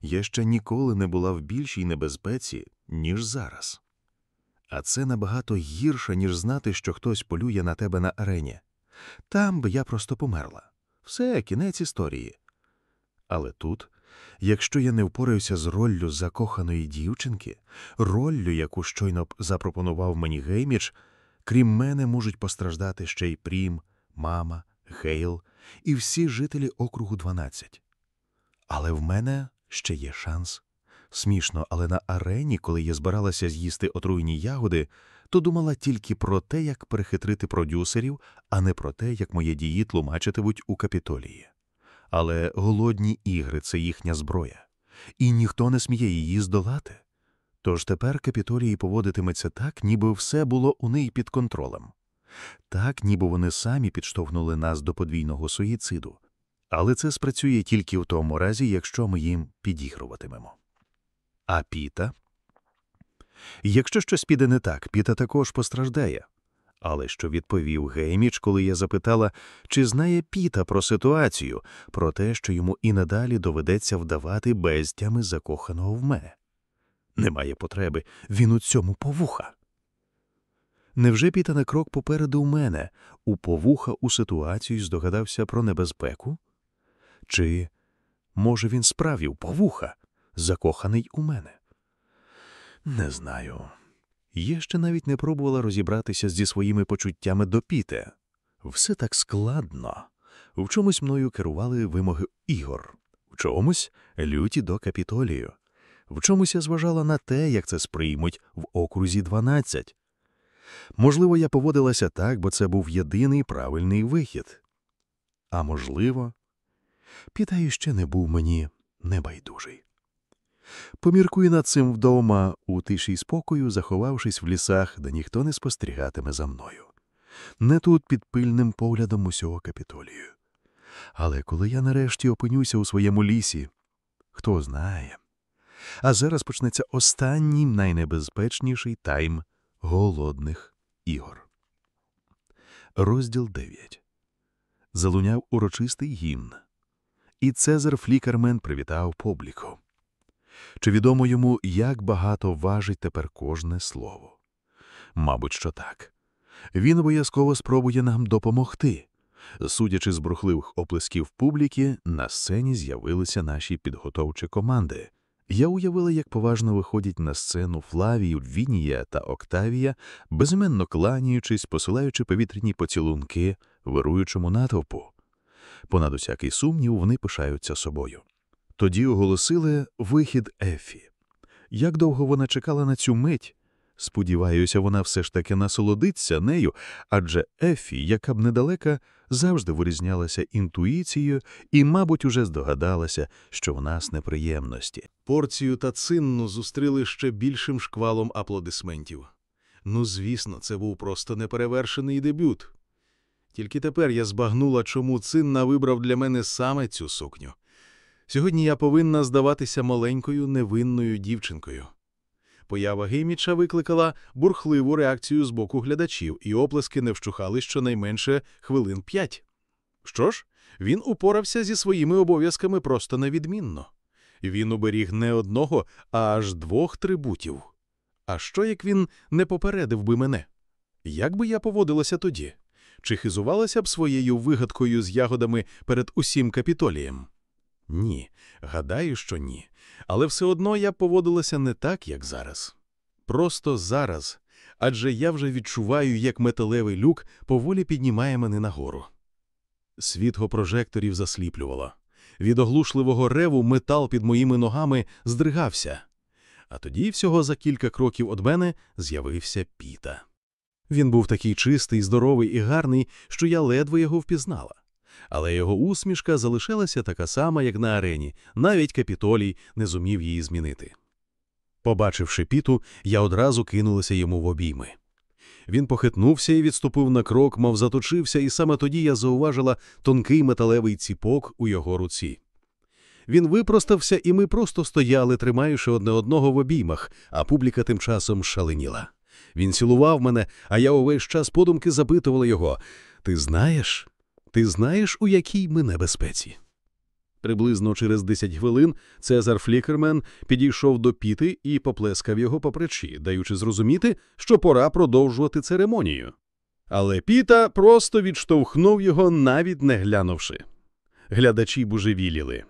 я ще ніколи не була в більшій небезпеці, ніж зараз. А це набагато гірше, ніж знати, що хтось полює на тебе на арені. Там би я просто померла. Все, кінець історії. Але тут, якщо я не впораюся з роллю закоханої дівчинки, роллю, яку щойно б запропонував мені Гейміч, крім мене можуть постраждати ще й Прім, мама, Гейл і всі жителі округу 12. Але в мене ще є шанс. Смішно, але на арені, коли я збиралася з'їсти отруйні ягоди, то думала тільки про те, як перехитрити продюсерів, а не про те, як мої дії тлумачитимуть у капітолії. Але голодні ігри це їхня зброя, і ніхто не сміє її здолати. Тож тепер капітолії поводитиметься так, ніби все було у неї під контролем. Так, ніби вони самі підштовхнули нас до подвійного суїциду. Але це спрацює тільки в тому разі, якщо ми їм підігруватимемо. А Піта? Якщо щось піде не так, Піта також постраждає. Але що відповів Гейміч, коли я запитала, чи знає Піта про ситуацію, про те, що йому і надалі доведеться вдавати безтями закоханого в мене? Немає потреби, він у цьому повуха. Невже Піта на крок попереду у мене, у повуха у ситуацію здогадався про небезпеку? Чи, може, він справів повуха, закоханий у мене? Не знаю. Я ще навіть не пробувала розібратися зі своїми почуттями до Піте. Все так складно. В чомусь мною керували вимоги ігор, в чомусь люті до капітолію, в чомусь я зважала на те, як це сприймуть в окрузі 12. Можливо, я поводилася так, бо це був єдиний правильний вихід. А можливо, Піта іще не був мені небайдужий. Поміркую над цим вдома у тиші й спокою, заховавшись в лісах, де ніхто не спостерігатиме за мною. Не тут під пильним поглядом усього капітолію. Але коли я нарешті опинюся у своєму лісі, хто знає. А зараз почнеться останній найнебезпечніший тайм голодних ігор. Розділ 9. Залуняв урочистий гімн. І Цезар Флікермен привітав публіку. Чи відомо йому, як багато важить тепер кожне слово? Мабуть, що так. Він обов'язково спробує нам допомогти. Судячи з брухливих оплесків публіки, на сцені з'явилися наші підготовчі команди. Я уявила, як поважно виходять на сцену Флавій, Вінія та Октавія, безіменно кланяючись, посилаючи повітряні поцілунки вируючому натовпу. Понад усякий сумнів вони пишаються собою. Тоді оголосили вихід Ефі. Як довго вона чекала на цю мить? Сподіваюся, вона все ж таки насолодиться нею, адже Ефі, яка б недалека, завжди вирізнялася інтуїцією і, мабуть, уже здогадалася, що в нас неприємності. Порцію та цинну зустріли ще більшим шквалом аплодисментів. Ну, звісно, це був просто неперевершений дебют. Тільки тепер я збагнула, чому цинна вибрав для мене саме цю сукню. Сьогодні я повинна здаватися маленькою невинною дівчинкою. Поява Гейміча викликала бурхливу реакцію з боку глядачів, і оплески не вщухали щонайменше хвилин п'ять. Що ж, він упорався зі своїми обов'язками просто невідмінно. Він уберіг не одного, а аж двох трибутів. А що, як він не попередив би мене? Як би я поводилася тоді? Чи хизувалася б своєю вигадкою з ягодами перед усім капітолієм? Ні, гадаю, що ні. Але все одно я поводилася не так, як зараз. Просто зараз, адже я вже відчуваю, як металевий люк поволі піднімає мене нагору. Світло прожекторів засліплювало. Від оглушливого реву метал під моїми ногами здригався. А тоді, всього за кілька кроків від мене, з'явився Піта. Він був такий чистий, здоровий і гарний, що я ледве його впізнала. Але його усмішка залишалася така сама, як на арені, навіть капітолій не зумів її змінити. Побачивши піту, я одразу кинулася йому в обійми. Він похитнувся і відступив на крок, мов заточився, і саме тоді я зауважила тонкий металевий ціпок у його руці. Він випростався, і ми просто стояли, тримаючи одне одного в обіймах, а публіка тим часом шаленіла. Він цілував мене, а я увесь час подумки запитувала його Ти знаєш? Ти знаєш, у якій ми небезпеці? Приблизно через 10 хвилин Цезар Флікермен підійшов до піти і поплескав його по плечі, даючи зрозуміти, що пора продовжувати церемонію. Але піта просто відштовхнув його, навіть не глянувши. Глядачі божевіліли.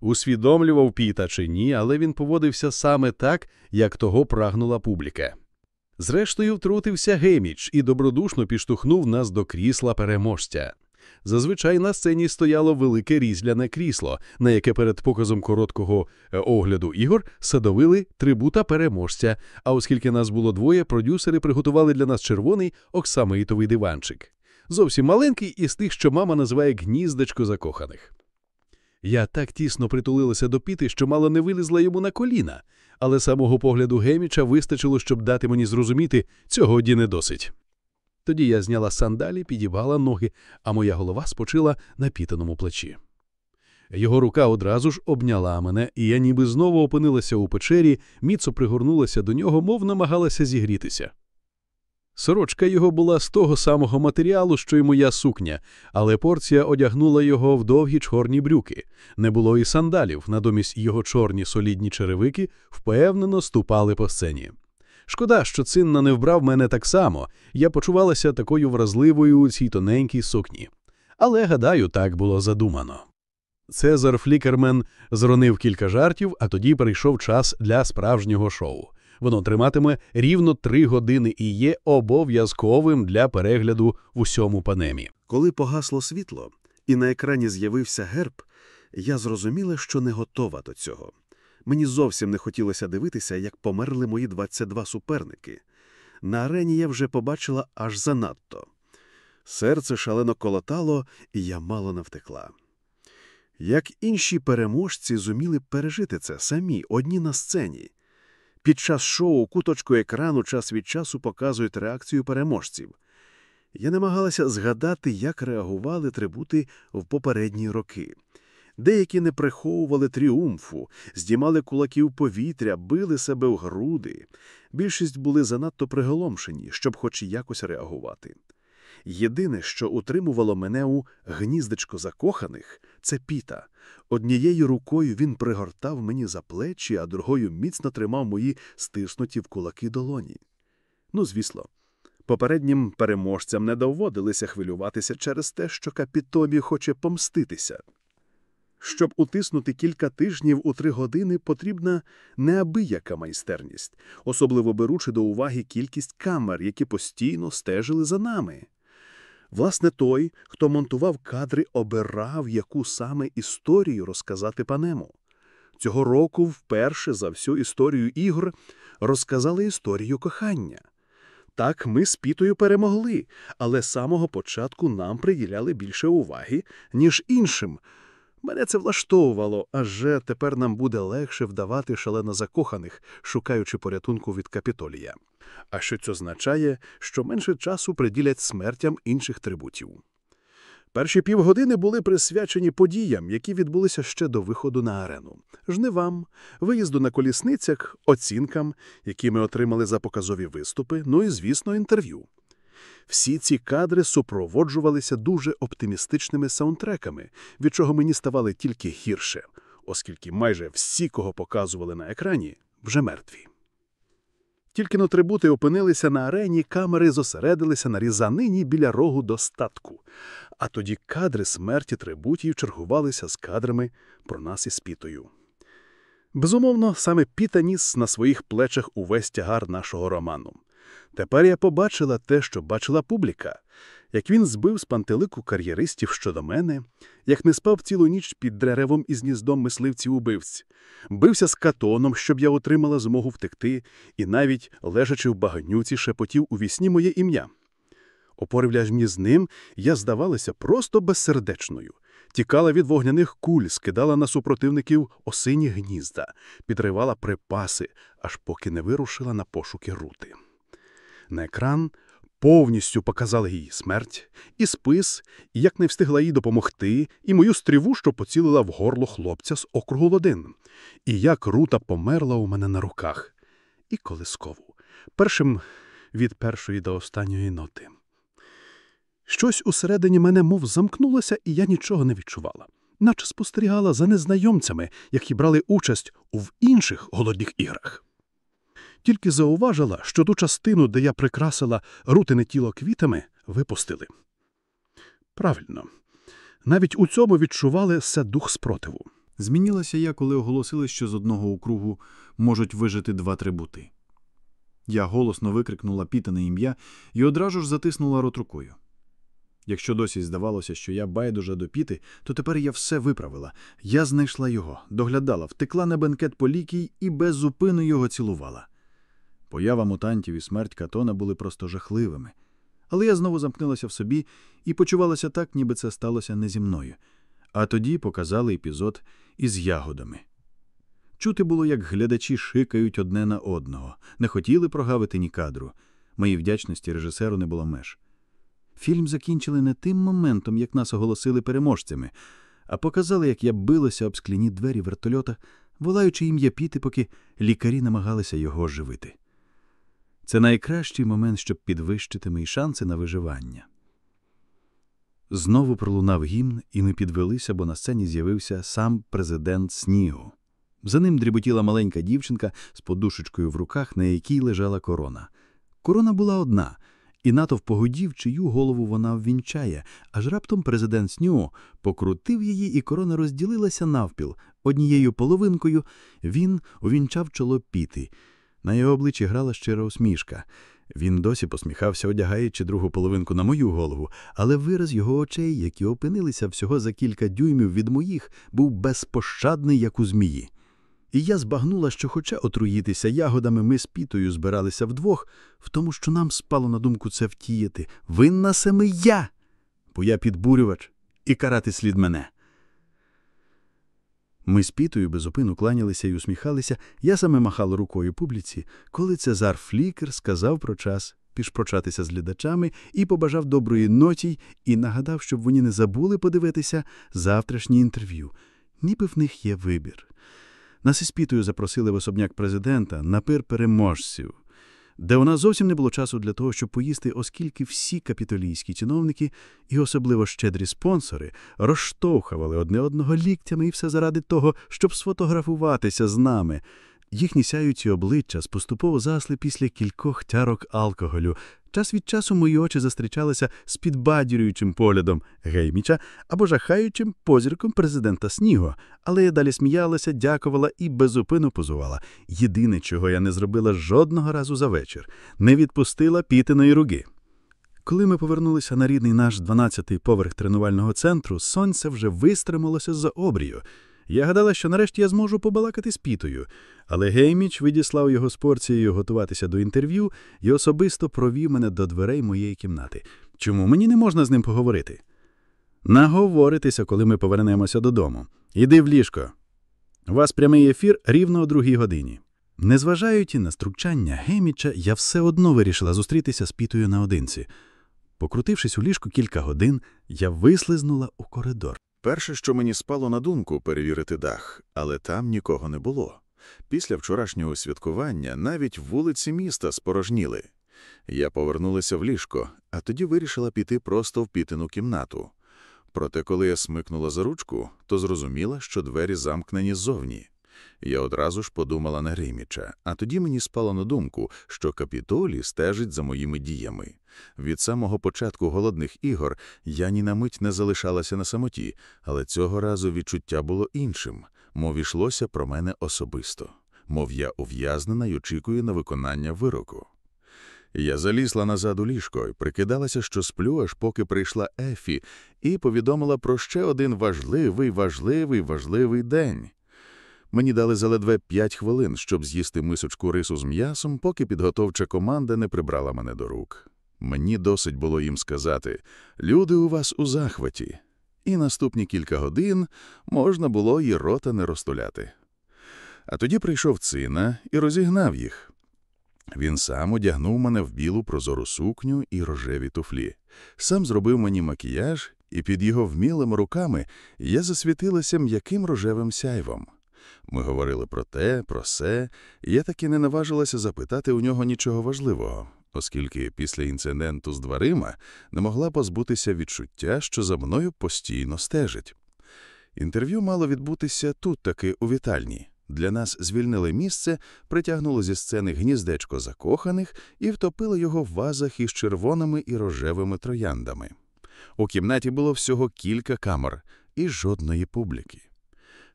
Усвідомлював піта чи ні, але він поводився саме так, як того прагнула публіка. Зрештою, втрутився Геміч і добродушно підштовхнув нас до крісла переможця. Зазвичай на сцені стояло велике різляне крісло, на яке перед показом короткого е, огляду ігор садовили трибута переможця. А оскільки нас було двоє, продюсери приготували для нас червоний оксамитовий диванчик. Зовсім маленький із тих, що мама називає гніздечко закоханих. Я так тісно притулилася до піти, що мало не вилізла йому на коліна, але самого погляду Геміча вистачило, щоб дати мені зрозуміти, цього ді не досить. Тоді я зняла сандалі, підібгала ноги, а моя голова спочила на пітаному плечі. Його рука одразу ж обняла мене, і я ніби знову опинилася у печері, міцно пригорнулася до нього, мов намагалася зігрітися. Сорочка його була з того самого матеріалу, що й моя сукня, але порція одягнула його в довгі чорні брюки. Не було і сандалів, натомість його чорні солідні черевики впевнено ступали по сцені. Шкода, що цинна не вбрав мене так само, я почувалася такою вразливою у цій тоненькій сукні. Але, гадаю, так було задумано. Цезар Флікермен зронив кілька жартів, а тоді прийшов час для справжнього шоу. Воно триматиме рівно три години і є обов'язковим для перегляду в усьому панемі. Коли погасло світло і на екрані з'явився герб, я зрозуміла, що не готова до цього. Мені зовсім не хотілося дивитися, як померли мої 22 суперники. На арені я вже побачила аж занадто. Серце шалено колотало, і я мало не втекла. Як інші переможці зуміли пережити це самі, одні на сцені. Під час шоу куточку екрану час від часу показують реакцію переможців. Я намагалася згадати, як реагували трибути в попередні роки. Деякі не приховували тріумфу, здіймали кулаків повітря, били себе в груди. Більшість були занадто приголомшені, щоб хоч якось реагувати. Єдине, що утримувало мене у гніздечко закоханих, це піта. Однією рукою він пригортав мені за плечі, а другою міцно тримав мої стиснуті в кулаки долоні. Ну, звісно, попереднім переможцям не доводилося хвилюватися через те, що капітомі хоче помститися. Щоб утиснути кілька тижнів у три години, потрібна неабияка майстерність, особливо беручи до уваги кількість камер, які постійно стежили за нами. Власне, той, хто монтував кадри, обирав, яку саме історію розказати панему. Цього року вперше за всю історію ігор розказали історію кохання. Так, ми з Пітою перемогли, але з самого початку нам приділяли більше уваги, ніж іншим. Мене це влаштовувало, адже тепер нам буде легше вдавати шалено закоханих, шукаючи порятунку від капітолія. А що це означає, що менше часу приділять смертям інших трибутів. Перші півгодини були присвячені подіям, які відбулися ще до виходу на арену, жнивам, виїзду на колісницях, оцінкам, які ми отримали за показові виступи, ну і, звісно, інтерв'ю. Всі ці кадри супроводжувалися дуже оптимістичними саундтреками, від чого мені ставали тільки гірше, оскільки майже всі, кого показували на екрані, вже мертві. Тільки но трибути опинилися на арені, камери зосередилися на різанині біля рогу достатку, а тоді кадри смерті трибутів чергувалися з кадрами про нас із Пітою. Безумовно, саме Піта ніс на своїх плечах увесь тягар нашого роману. Тепер я побачила те, що бачила публіка, як він збив з пантелику кар'єристів щодо мене, як не спав цілу ніч під деревом із гніздом мисливців-убивць, бився з катоном, щоб я отримала змогу втекти, і навіть, лежачи в баганюці, шепотів у вісні моє ім'я. Опорівляжні з ним, я здавалася просто безсердечною. Тікала від вогняних куль, скидала на супротивників осині гнізда, підривала припаси, аж поки не вирушила на пошуки рути. На екран повністю показали її смерть, і спис, і як не встигла їй допомогти, і мою стріву, що поцілила в горло хлопця з округу Лодин, і як рута померла у мене на руках, і колискову, першим від першої до останньої ноти. Щось усередині мене мов замкнулося, і я нічого не відчувала, наче спостерігала за незнайомцями, які брали участь у в інших голодних іграх. Тільки зауважила, що ту частину, де я прикрасила рутине тіло квітами, випустили. Правильно. Навіть у цьому відчували все дух спротиву. Змінилася я, коли оголосили, що з одного округу можуть вижити два трибути. Я голосно викрикнула пітане ім'я і одразу ж затиснула рот рукою. Якщо досі здавалося, що я байдужа до піти, то тепер я все виправила. Я знайшла його, доглядала, втекла на бенкет по лікій і без зупину його цілувала. Поява мутантів і смерть Катона були просто жахливими. Але я знову замкнулася в собі і почувалася так, ніби це сталося не зі мною. А тоді показали епізод із ягодами. Чути було, як глядачі шикають одне на одного, не хотіли прогавити ні кадру. Моїй вдячності режисеру не було меж. Фільм закінчили не тим моментом, як нас оголосили переможцями, а показали, як я билася об скляні двері вертольота, волаючи ім'я піти, поки лікарі намагалися його оживити. Це найкращий момент, щоб підвищити мої шанси на виживання. Знову пролунав гімн, і ми підвелися, бо на сцені з'явився сам президент Снігу. За ним дріботіла маленька дівчинка з подушечкою в руках, на якій лежала корона. Корона була одна, і натовп погодів, чию голову вона ввінчає, аж раптом президент Сню покрутив її, і корона розділилася навпіл. Однією половинкою він увінчав чоло піти. На його обличчі грала щира усмішка. Він досі посміхався, одягаючи другу половинку на мою голову, але вираз його очей, які опинилися всього за кілька дюймів від моїх, був безпощадний, як у змії. І я збагнула, що, хоча отруїтися ягодами ми з пітою збиралися вдвох, в тому, що нам спало на думку це втіяти, винна саме я, бо я підбурювач, і карати слід мене. Ми з пітою безупину кланялися і усміхалися, я саме махала рукою публіці, коли Цезар Флікер сказав про час пішпрочатися з глядачами і побажав доброї ноті і нагадав, щоб вони не забули подивитися завтрашнє інтерв'ю. Ніби в них є вибір. Нас із пітою запросили в особняк президента на пир переможців, де у нас зовсім не було часу для того, щоб поїсти, оскільки всі капітолійські чиновники і особливо щедрі спонсори розштовхували одне одного ліктями і все заради того, щоб сфотографуватися з нами. Їхні сяючі обличчя поступово засли після кількох тярок алкоголю. Час від часу мої очі зустрічалися з підбадюючим поглядом Гейміча або жахаючим позірком президента Сніго, але я далі сміялася, дякувала і безупину позувала. Єдине, чого я не зробила жодного разу за вечір, не відпустила пітиної руки. Коли ми повернулися на рідний наш 12-й поверх тренувального центру, сонце вже вистрималося за обрію. Я гадала, що нарешті я зможу побалакати з Пітою, але Гейміч відіслав його з порцією готуватися до інтерв'ю і особисто провів мене до дверей моєї кімнати. Чому мені не можна з ним поговорити? Наговоритися, коли ми повернемося додому. Іди в ліжко. У вас прямий ефір рівно о другій годині. Незважаючи на стручання Гейміча, я все одно вирішила зустрітися з Пітою наодинці. Покрутившись у ліжку кілька годин, я вислизнула у коридор. Перше, що мені спало на думку, перевірити дах, але там нікого не було. Після вчорашнього святкування навіть вулиці міста спорожніли. Я повернулася в ліжко, а тоді вирішила піти просто в пітину кімнату. Проте, коли я смикнула за ручку, то зрозуміла, що двері замкнені ззовні. Я одразу ж подумала на Гріміча, а тоді мені спало на думку, що Капітолій стежить за моїми діями. Від самого початку голодних ігор я ні на мить не залишалася на самоті, але цього разу відчуття було іншим, мов ішлося про мене особисто, мов я ув'язнена й очікую на виконання вироку. Я залізла назад у ліжко і прикидалася, що сплю, аж поки прийшла Ефі, і повідомила про ще один важливий, важливий, важливий день. Мені дали заледве п'ять хвилин, щоб з'їсти мисочку рису з м'ясом, поки підготовча команда не прибрала мене до рук. Мені досить було їм сказати «Люди у вас у захваті», і наступні кілька годин можна було і рота не розтуляти. А тоді прийшов цина і розігнав їх. Він сам одягнув мене в білу прозору сукню і рожеві туфлі, сам зробив мені макіяж, і під його вмілими руками я засвітилася м'яким рожевим сяйвом. Ми говорили про те, про се, і я таки не наважилася запитати у нього нічого важливого, оскільки після інциденту з дверима не могла позбутися відчуття, що за мною постійно стежить. Інтерв'ю мало відбутися тут таки у вітальні. Для нас звільнили місце, притягнуло зі сцени гніздечко закоханих і втопило його в вазах із червоними і рожевими трояндами. У кімнаті було всього кілька камер і жодної публіки.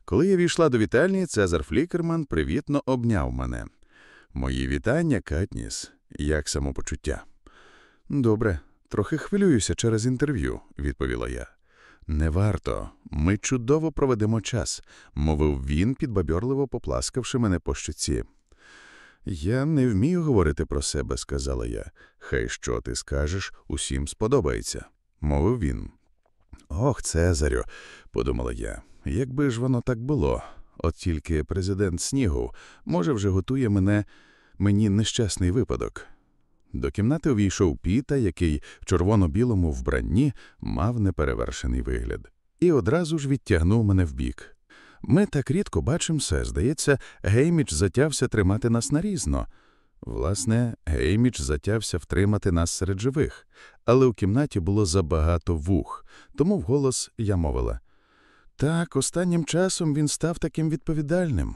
Коли я війшла до вітальні, Цезар Флікерман привітно обняв мене. Мої вітання, Катніс, як самопочуття. Добре, трохи хвилююся через інтерв'ю, відповіла я. Не варто. Ми чудово проведемо час, мовив він, підбабьорливо попласкавши мене по щоці. Я не вмію говорити про себе, сказала я. Хай що ти скажеш, усім сподобається, мовив він. Ох, Цезарю, подумала я. Якби ж воно так було, от тільки президент Снігу, може, вже готує мене мені нещасний випадок. До кімнати увійшов Піта, який в червоно-білому вбранні мав неперевершений вигляд, і одразу ж відтягнув мене вбік. Ми так рідко бачимося, здається, Гейміч затявся тримати нас нарізно. Власне, Гейміч затявся втримати нас серед живих, але у кімнаті було забагато вух, тому вголос я мовила. Так, останнім часом він став таким відповідальним.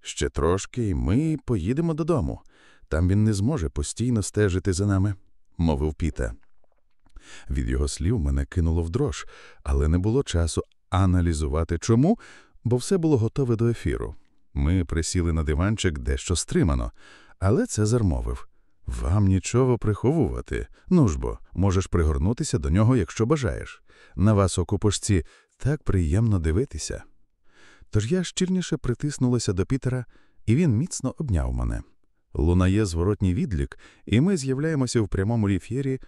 Ще трошки, і ми поїдемо додому. Там він не зможе постійно стежити за нами, мовив Піта. Від його слів мене кинуло в дрож, але не було часу аналізувати чому, бо все було готове до ефіру. Ми присіли на диванчик дещо стримано, але Цезар мовив Вам нічого приховувати. Ну ж бо, можеш пригорнутися до нього, якщо бажаєш. На вас, окупошці, так приємно дивитися. Тож я щільніше притиснулася до Пітера, і він міцно обняв мене. Лунає зворотній відлік, і ми з'являємося в прямому ліф'єрі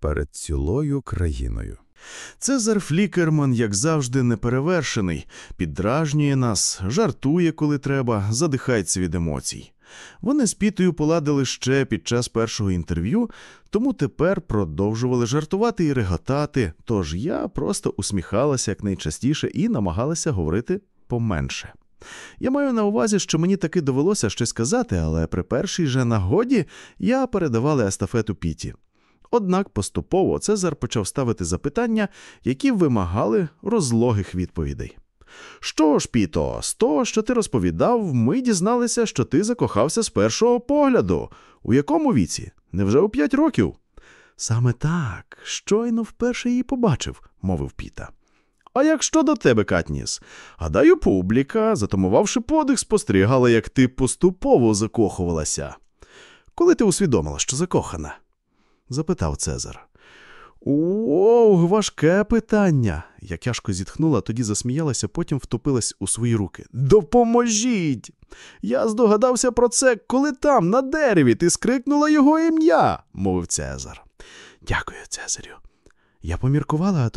перед цілою країною. Цезар Флікерман, як завжди, неперевершений, піддражнює нас, жартує, коли треба, задихається від емоцій. Вони з Пітою поладили ще під час першого інтерв'ю, тому тепер продовжували жартувати і реготати, тож я просто усміхалася якнайчастіше і намагалася говорити поменше. Я маю на увазі, що мені таки довелося щось сказати, але при першій же нагоді я передавала естафету Піті. Однак поступово Цезар почав ставити запитання, які вимагали розлогих відповідей. Що ж, Піто, з того, що ти розповідав, ми дізналися, що ти закохався з першого погляду. У якому віці? Невже у п'ять років? Саме так, щойно вперше її побачив, мовив Піта. А як щодо тебе, Катніс? Гадаю, публіка, затамувавши подих, спостерігала, як ти поступово закохувалася. Коли ти усвідомила, що закохана? запитав Цезар. Оу, важке питання. Я тяжко зітхнула, тоді засміялася, потім втопилась у свої руки. Допоможіть! Я здогадався про це, коли там, на дереві, ти скрикнула його ім'я, мовив Цезар. Дякую, Цезарю. Я поміркувала, а тоді